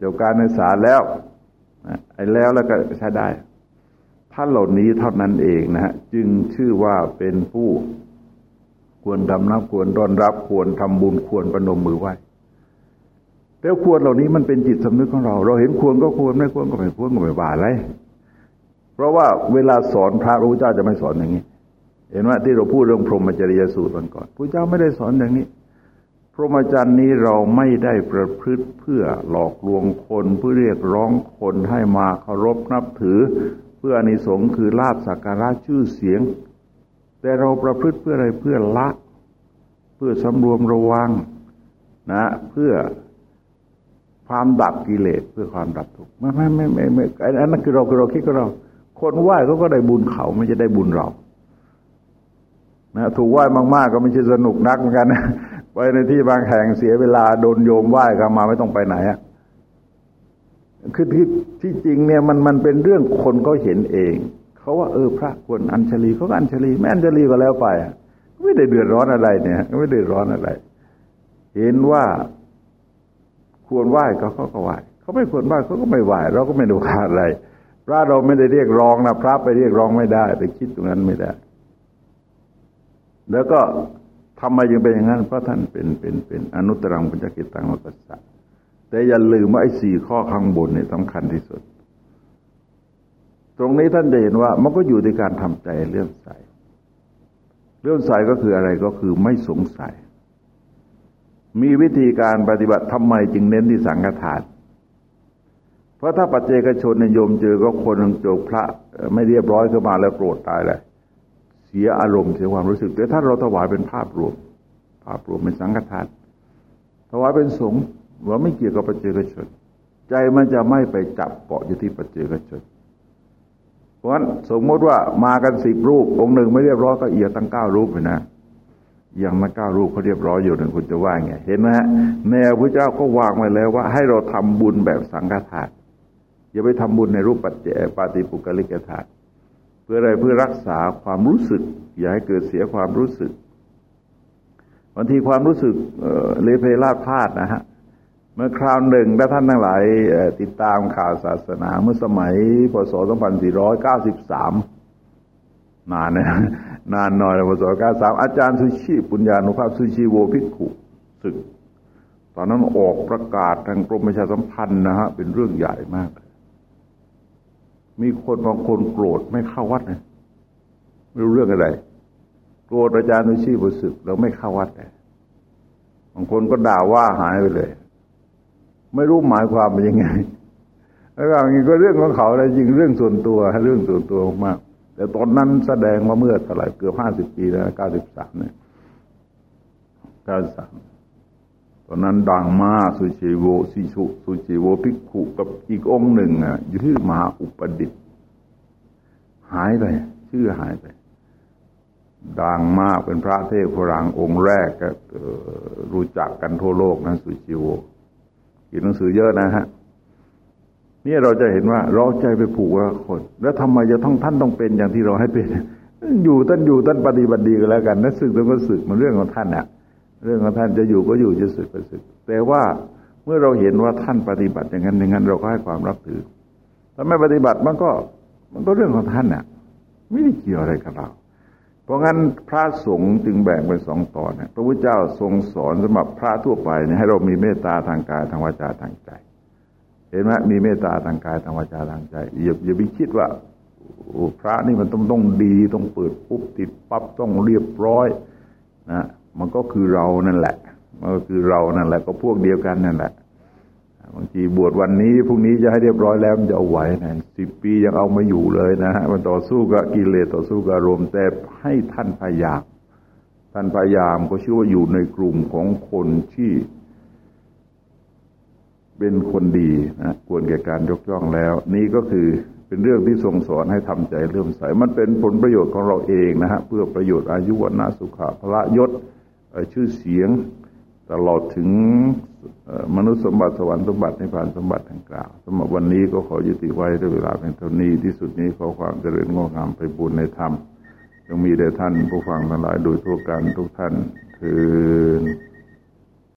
Speaker 1: จบการศึกษาแล้วไอ้แล้วแล้วก็ใช้ได้ท่านเหล่านี้เท่านั้นเองนะฮะจึงชื่อว่าเป็นผู้ควรทำนับควรต้อนรับควรทำบุญควรประนมมือไหว้ แล้วควรเหล่านี้มันเป็นจิตสำนึกของเรา เราเห็นควรก็ควรไม่ควรก็ไม่ควรก็ไม่ว่าอะไรเพราะว่าเวลาสอนพระรู้เจ้าจะไม่สอนอย่างนี้ เห็นว่าที่เราพูดเรื่องพรหมจริยสูตรวันก่อนพระเจ้าไม่ได้สอนอย่างนี้ พรหมจรรย์นี้เราไม่ได้ประพฤติเพื่อหลอกลวงคนเพื่อเรียกร้องคนให้มาเคารพนับถือ เพื่ออนิสงส์คือลาบสักการะชื่อเสียง แต่เราประพฤติเพื่ออะไรเพื่อละ เพื่อสำรวมระวังนะเพื่อ ความดับกิเลสเพื่อความดับทุกข์ไม่ไม่ไม่ไม่ไม่อันนั้นคือเราคือเราคิดก็เรา คนไหว้เขาก็ได้บุญเขาไม่จะได้บุญเรานะถูกไหว้มาก ๆ ก็ไม่ใช่สนุกนักเหมือนกันนะไปในที่บางแห่งเสียเวลาโดนโยมไหว้กันมาไม่ต้องไปไหนอะคือที่ที่จริงเนี่ยมันมันเป็นเรื่องคนเขาเห็นเองเขาว่าเออพระควรอัญชลีเขาก็อัญชลีไม่อัญชลีก็แล้วไปไม่ได้เดือดร้อนอะไรเนี่ย ไม่ได้ร้อนอะไร เห็นว่า ควรไหว้เขาเขาก็ไหว้เขาไม่ควรไหว้เขาก็ไม่ไหว้เราก็ไม่ดูขาดอะไร พระเราไม่ได้เรียกร้องนะพระไปเรียกร้องไม่ได้ ไปคิดตรงนั้นไม่ได้ แล้วก็ทำไมยังเป็นอย่างนั้น เพราะท่านเป็นเป็นเป็นอนุตรังปัญจกิตังวัสสะแต่อย่าลืมว่าไอ้สี่ข้อข้างบนเนี่ยสำคัญที่สุด ตรงนี้ท่านเห็นว่า มันก็อยู่ในการทำใจเรื่องใสเรื่องใสก็คืออะไรก็คือไม่สงสัย มีวิธีการปฏิบัติทำไมจึงเน้นที่สังฆทาน เพราะถ้าปัจเจกชนในโยมเจอก็คนโจกพระไม่เรียบร้อยขึ้นมาแล้วโกรธตายเลยเสียอารมณ์เสียความรู้สึกแต่ถ้าเราถวายเป็นภาพรวม ภาพรวมเป็นสังฆทาน ถวายเป็นสงฆ์ว่าไม่เกี่ยวกับปัจเจกชน ใจมันจะไม่ไปจับเกาะอยู่ที่ปัจเจกชนเพราะฉะนั้นสมมติว่ามากันสิบรูปองค์หนึ่งไม่เรียบร้อยก็เอียตั้งเก้ารูปเลยนะ ยังไม่ก้าวรูปเขาเรียบร้อยอยู่นั่นคุณจะว่าไงเห็นไหมฮะแนวพระเจ้าก็วางไว้แล้วว่า ให้เราทำบุญแบบสังฆทานอย่าไปทำบุญในรูปปัจเจปาติปุกลิกทานเพื่ออะไรเพื่อรักษาความรู้สึก อย่าให้เกิดเสียความรู้สึกบางทีความรู้สึกเลเพลาดพลาดนะฮะเมื่อคราวหนึ่งถ้าท่านทั้งหลายติดตามข่าวศาสนาเมื่อสมัยพศ 2493 นานนะนานหน่อยพศ93อาจารย์สุชีปุญญานุภาพสุชีโวภิกขุศึก ตอนนั้นออกประกาศทางกรมประชาสัมพันธ์นะฮะเป็นเรื่องใหญ่มาก มีคนบางคนโกรธไม่เข้าวัดเนะไม่รู้เรื่องอะไรโกรธอาจารย์สุชีบุศึกแล้วไม่เข้าวัดเลยบางคนก็ด่าว่าหายไปเลย ไม่รู้หมายความเป็นยังไงแล้วก็อย่างนี้ก็เรื่องของเขาเลยจริงเรื่องส่วนตัวเรื่องส่วนตัวมาก แต่ตอนนั้นแสดงมาเมื่อเท่าไหร่เกือบห้าสิบปีแล้วเก้าสิบสามเนี่ยเก้าสามตอนนั้นดังมากสุชีโวสิชุสุชีโวพิกขุกับอีกองหนึ่งอะอยู่ที่มหาอุปดิษฐ์หายไป ชื่อหายไปดังมากเป็นพระเทพฝรั่งองค์แรกก็รู้จักกันทั่วโลกนะสุชีโวขียนหนังสือเยอะนะฮะ นี่เราจะเห็นว่าเราใจไปผูกกับคน แล้วทำไมจะต้องท่านต้องเป็นอย่างที่เราให้เป็น อยู่ท่านอยู่ท่านปฏิบัติดีก็แล้วกันนัสึกต้องก็สึกมันเรื่องของท่านอะเรื่องของท่านจะอยู่ก็อยู่จะสึกก็สึก แต่ว่าเมื่อเราเห็นว่าท่านปฏิบัติอย่างนั้นอย่างนั้นเราก็ให้ความรับถือถ้าไม่ปฏิบัติมันก็ มันก็เรื่องของท่านอะไม่ได้เกี่ยวอะไรกับเรา เพราะงั้นพระสงฆ์จึงแบ่งเป็นสองตอนพระพุทธเจ้าทรงสอนสำหรับพระทั่วไปเนี่ยให้เรามีเมตตาทางกายทางวาจาทางใจ เห็นไหมมีเมตตาทางกายทางวาจาทางใจอย่าอย่าไปคิดว่าพระนี่มันต้องต้องดีต้องเปิดปุ๊บติดปั๊บต้องเรียบร้อยนะมันก็คือเรานั่นแหละ มันก็คือเรานั่นแหละ ก็พวกเดียวกันนั่นแหละบางทีบวชวันนี้พรุ่งนี้จะให้เรียบร้อยแล้วมันจะเอาไหวนะสิบปียังเอามาอยู่เลยนะฮะมันต่อสู้กับกิเลสต่อสู้กับอารมณ์แต่ให้ท่านพยายามท่านพยายามก็ชื่อว่าอยู่ในกลุ่มของคนที่ เป็นคนดีนะควรแก่การยกย่องแล้ว นี่ก็คือเป็นเรื่องที่ทรงสอนให้ทำใจเริ่มใสมันเป็นผลประโยชน์ของเราเองนะฮะเพื่อประโยชน์อายุวันะสุขะพระยศชื่อเสียงตลอดถึงมนุษย์สมบัติสวรรค์สมบัติในผ่านสมบัติทั้งกล่าวสำหรับวันนี้ก็ขอยุติไว้ด้วยเวลาเป็นเท่านี้ที่สุดนี้ขอความเจริญงอกงามไปบุญในธรรมจงมีแด่ท่านผู้ฟังทั้งหลายโดยทั่วกันทุกท่านคือ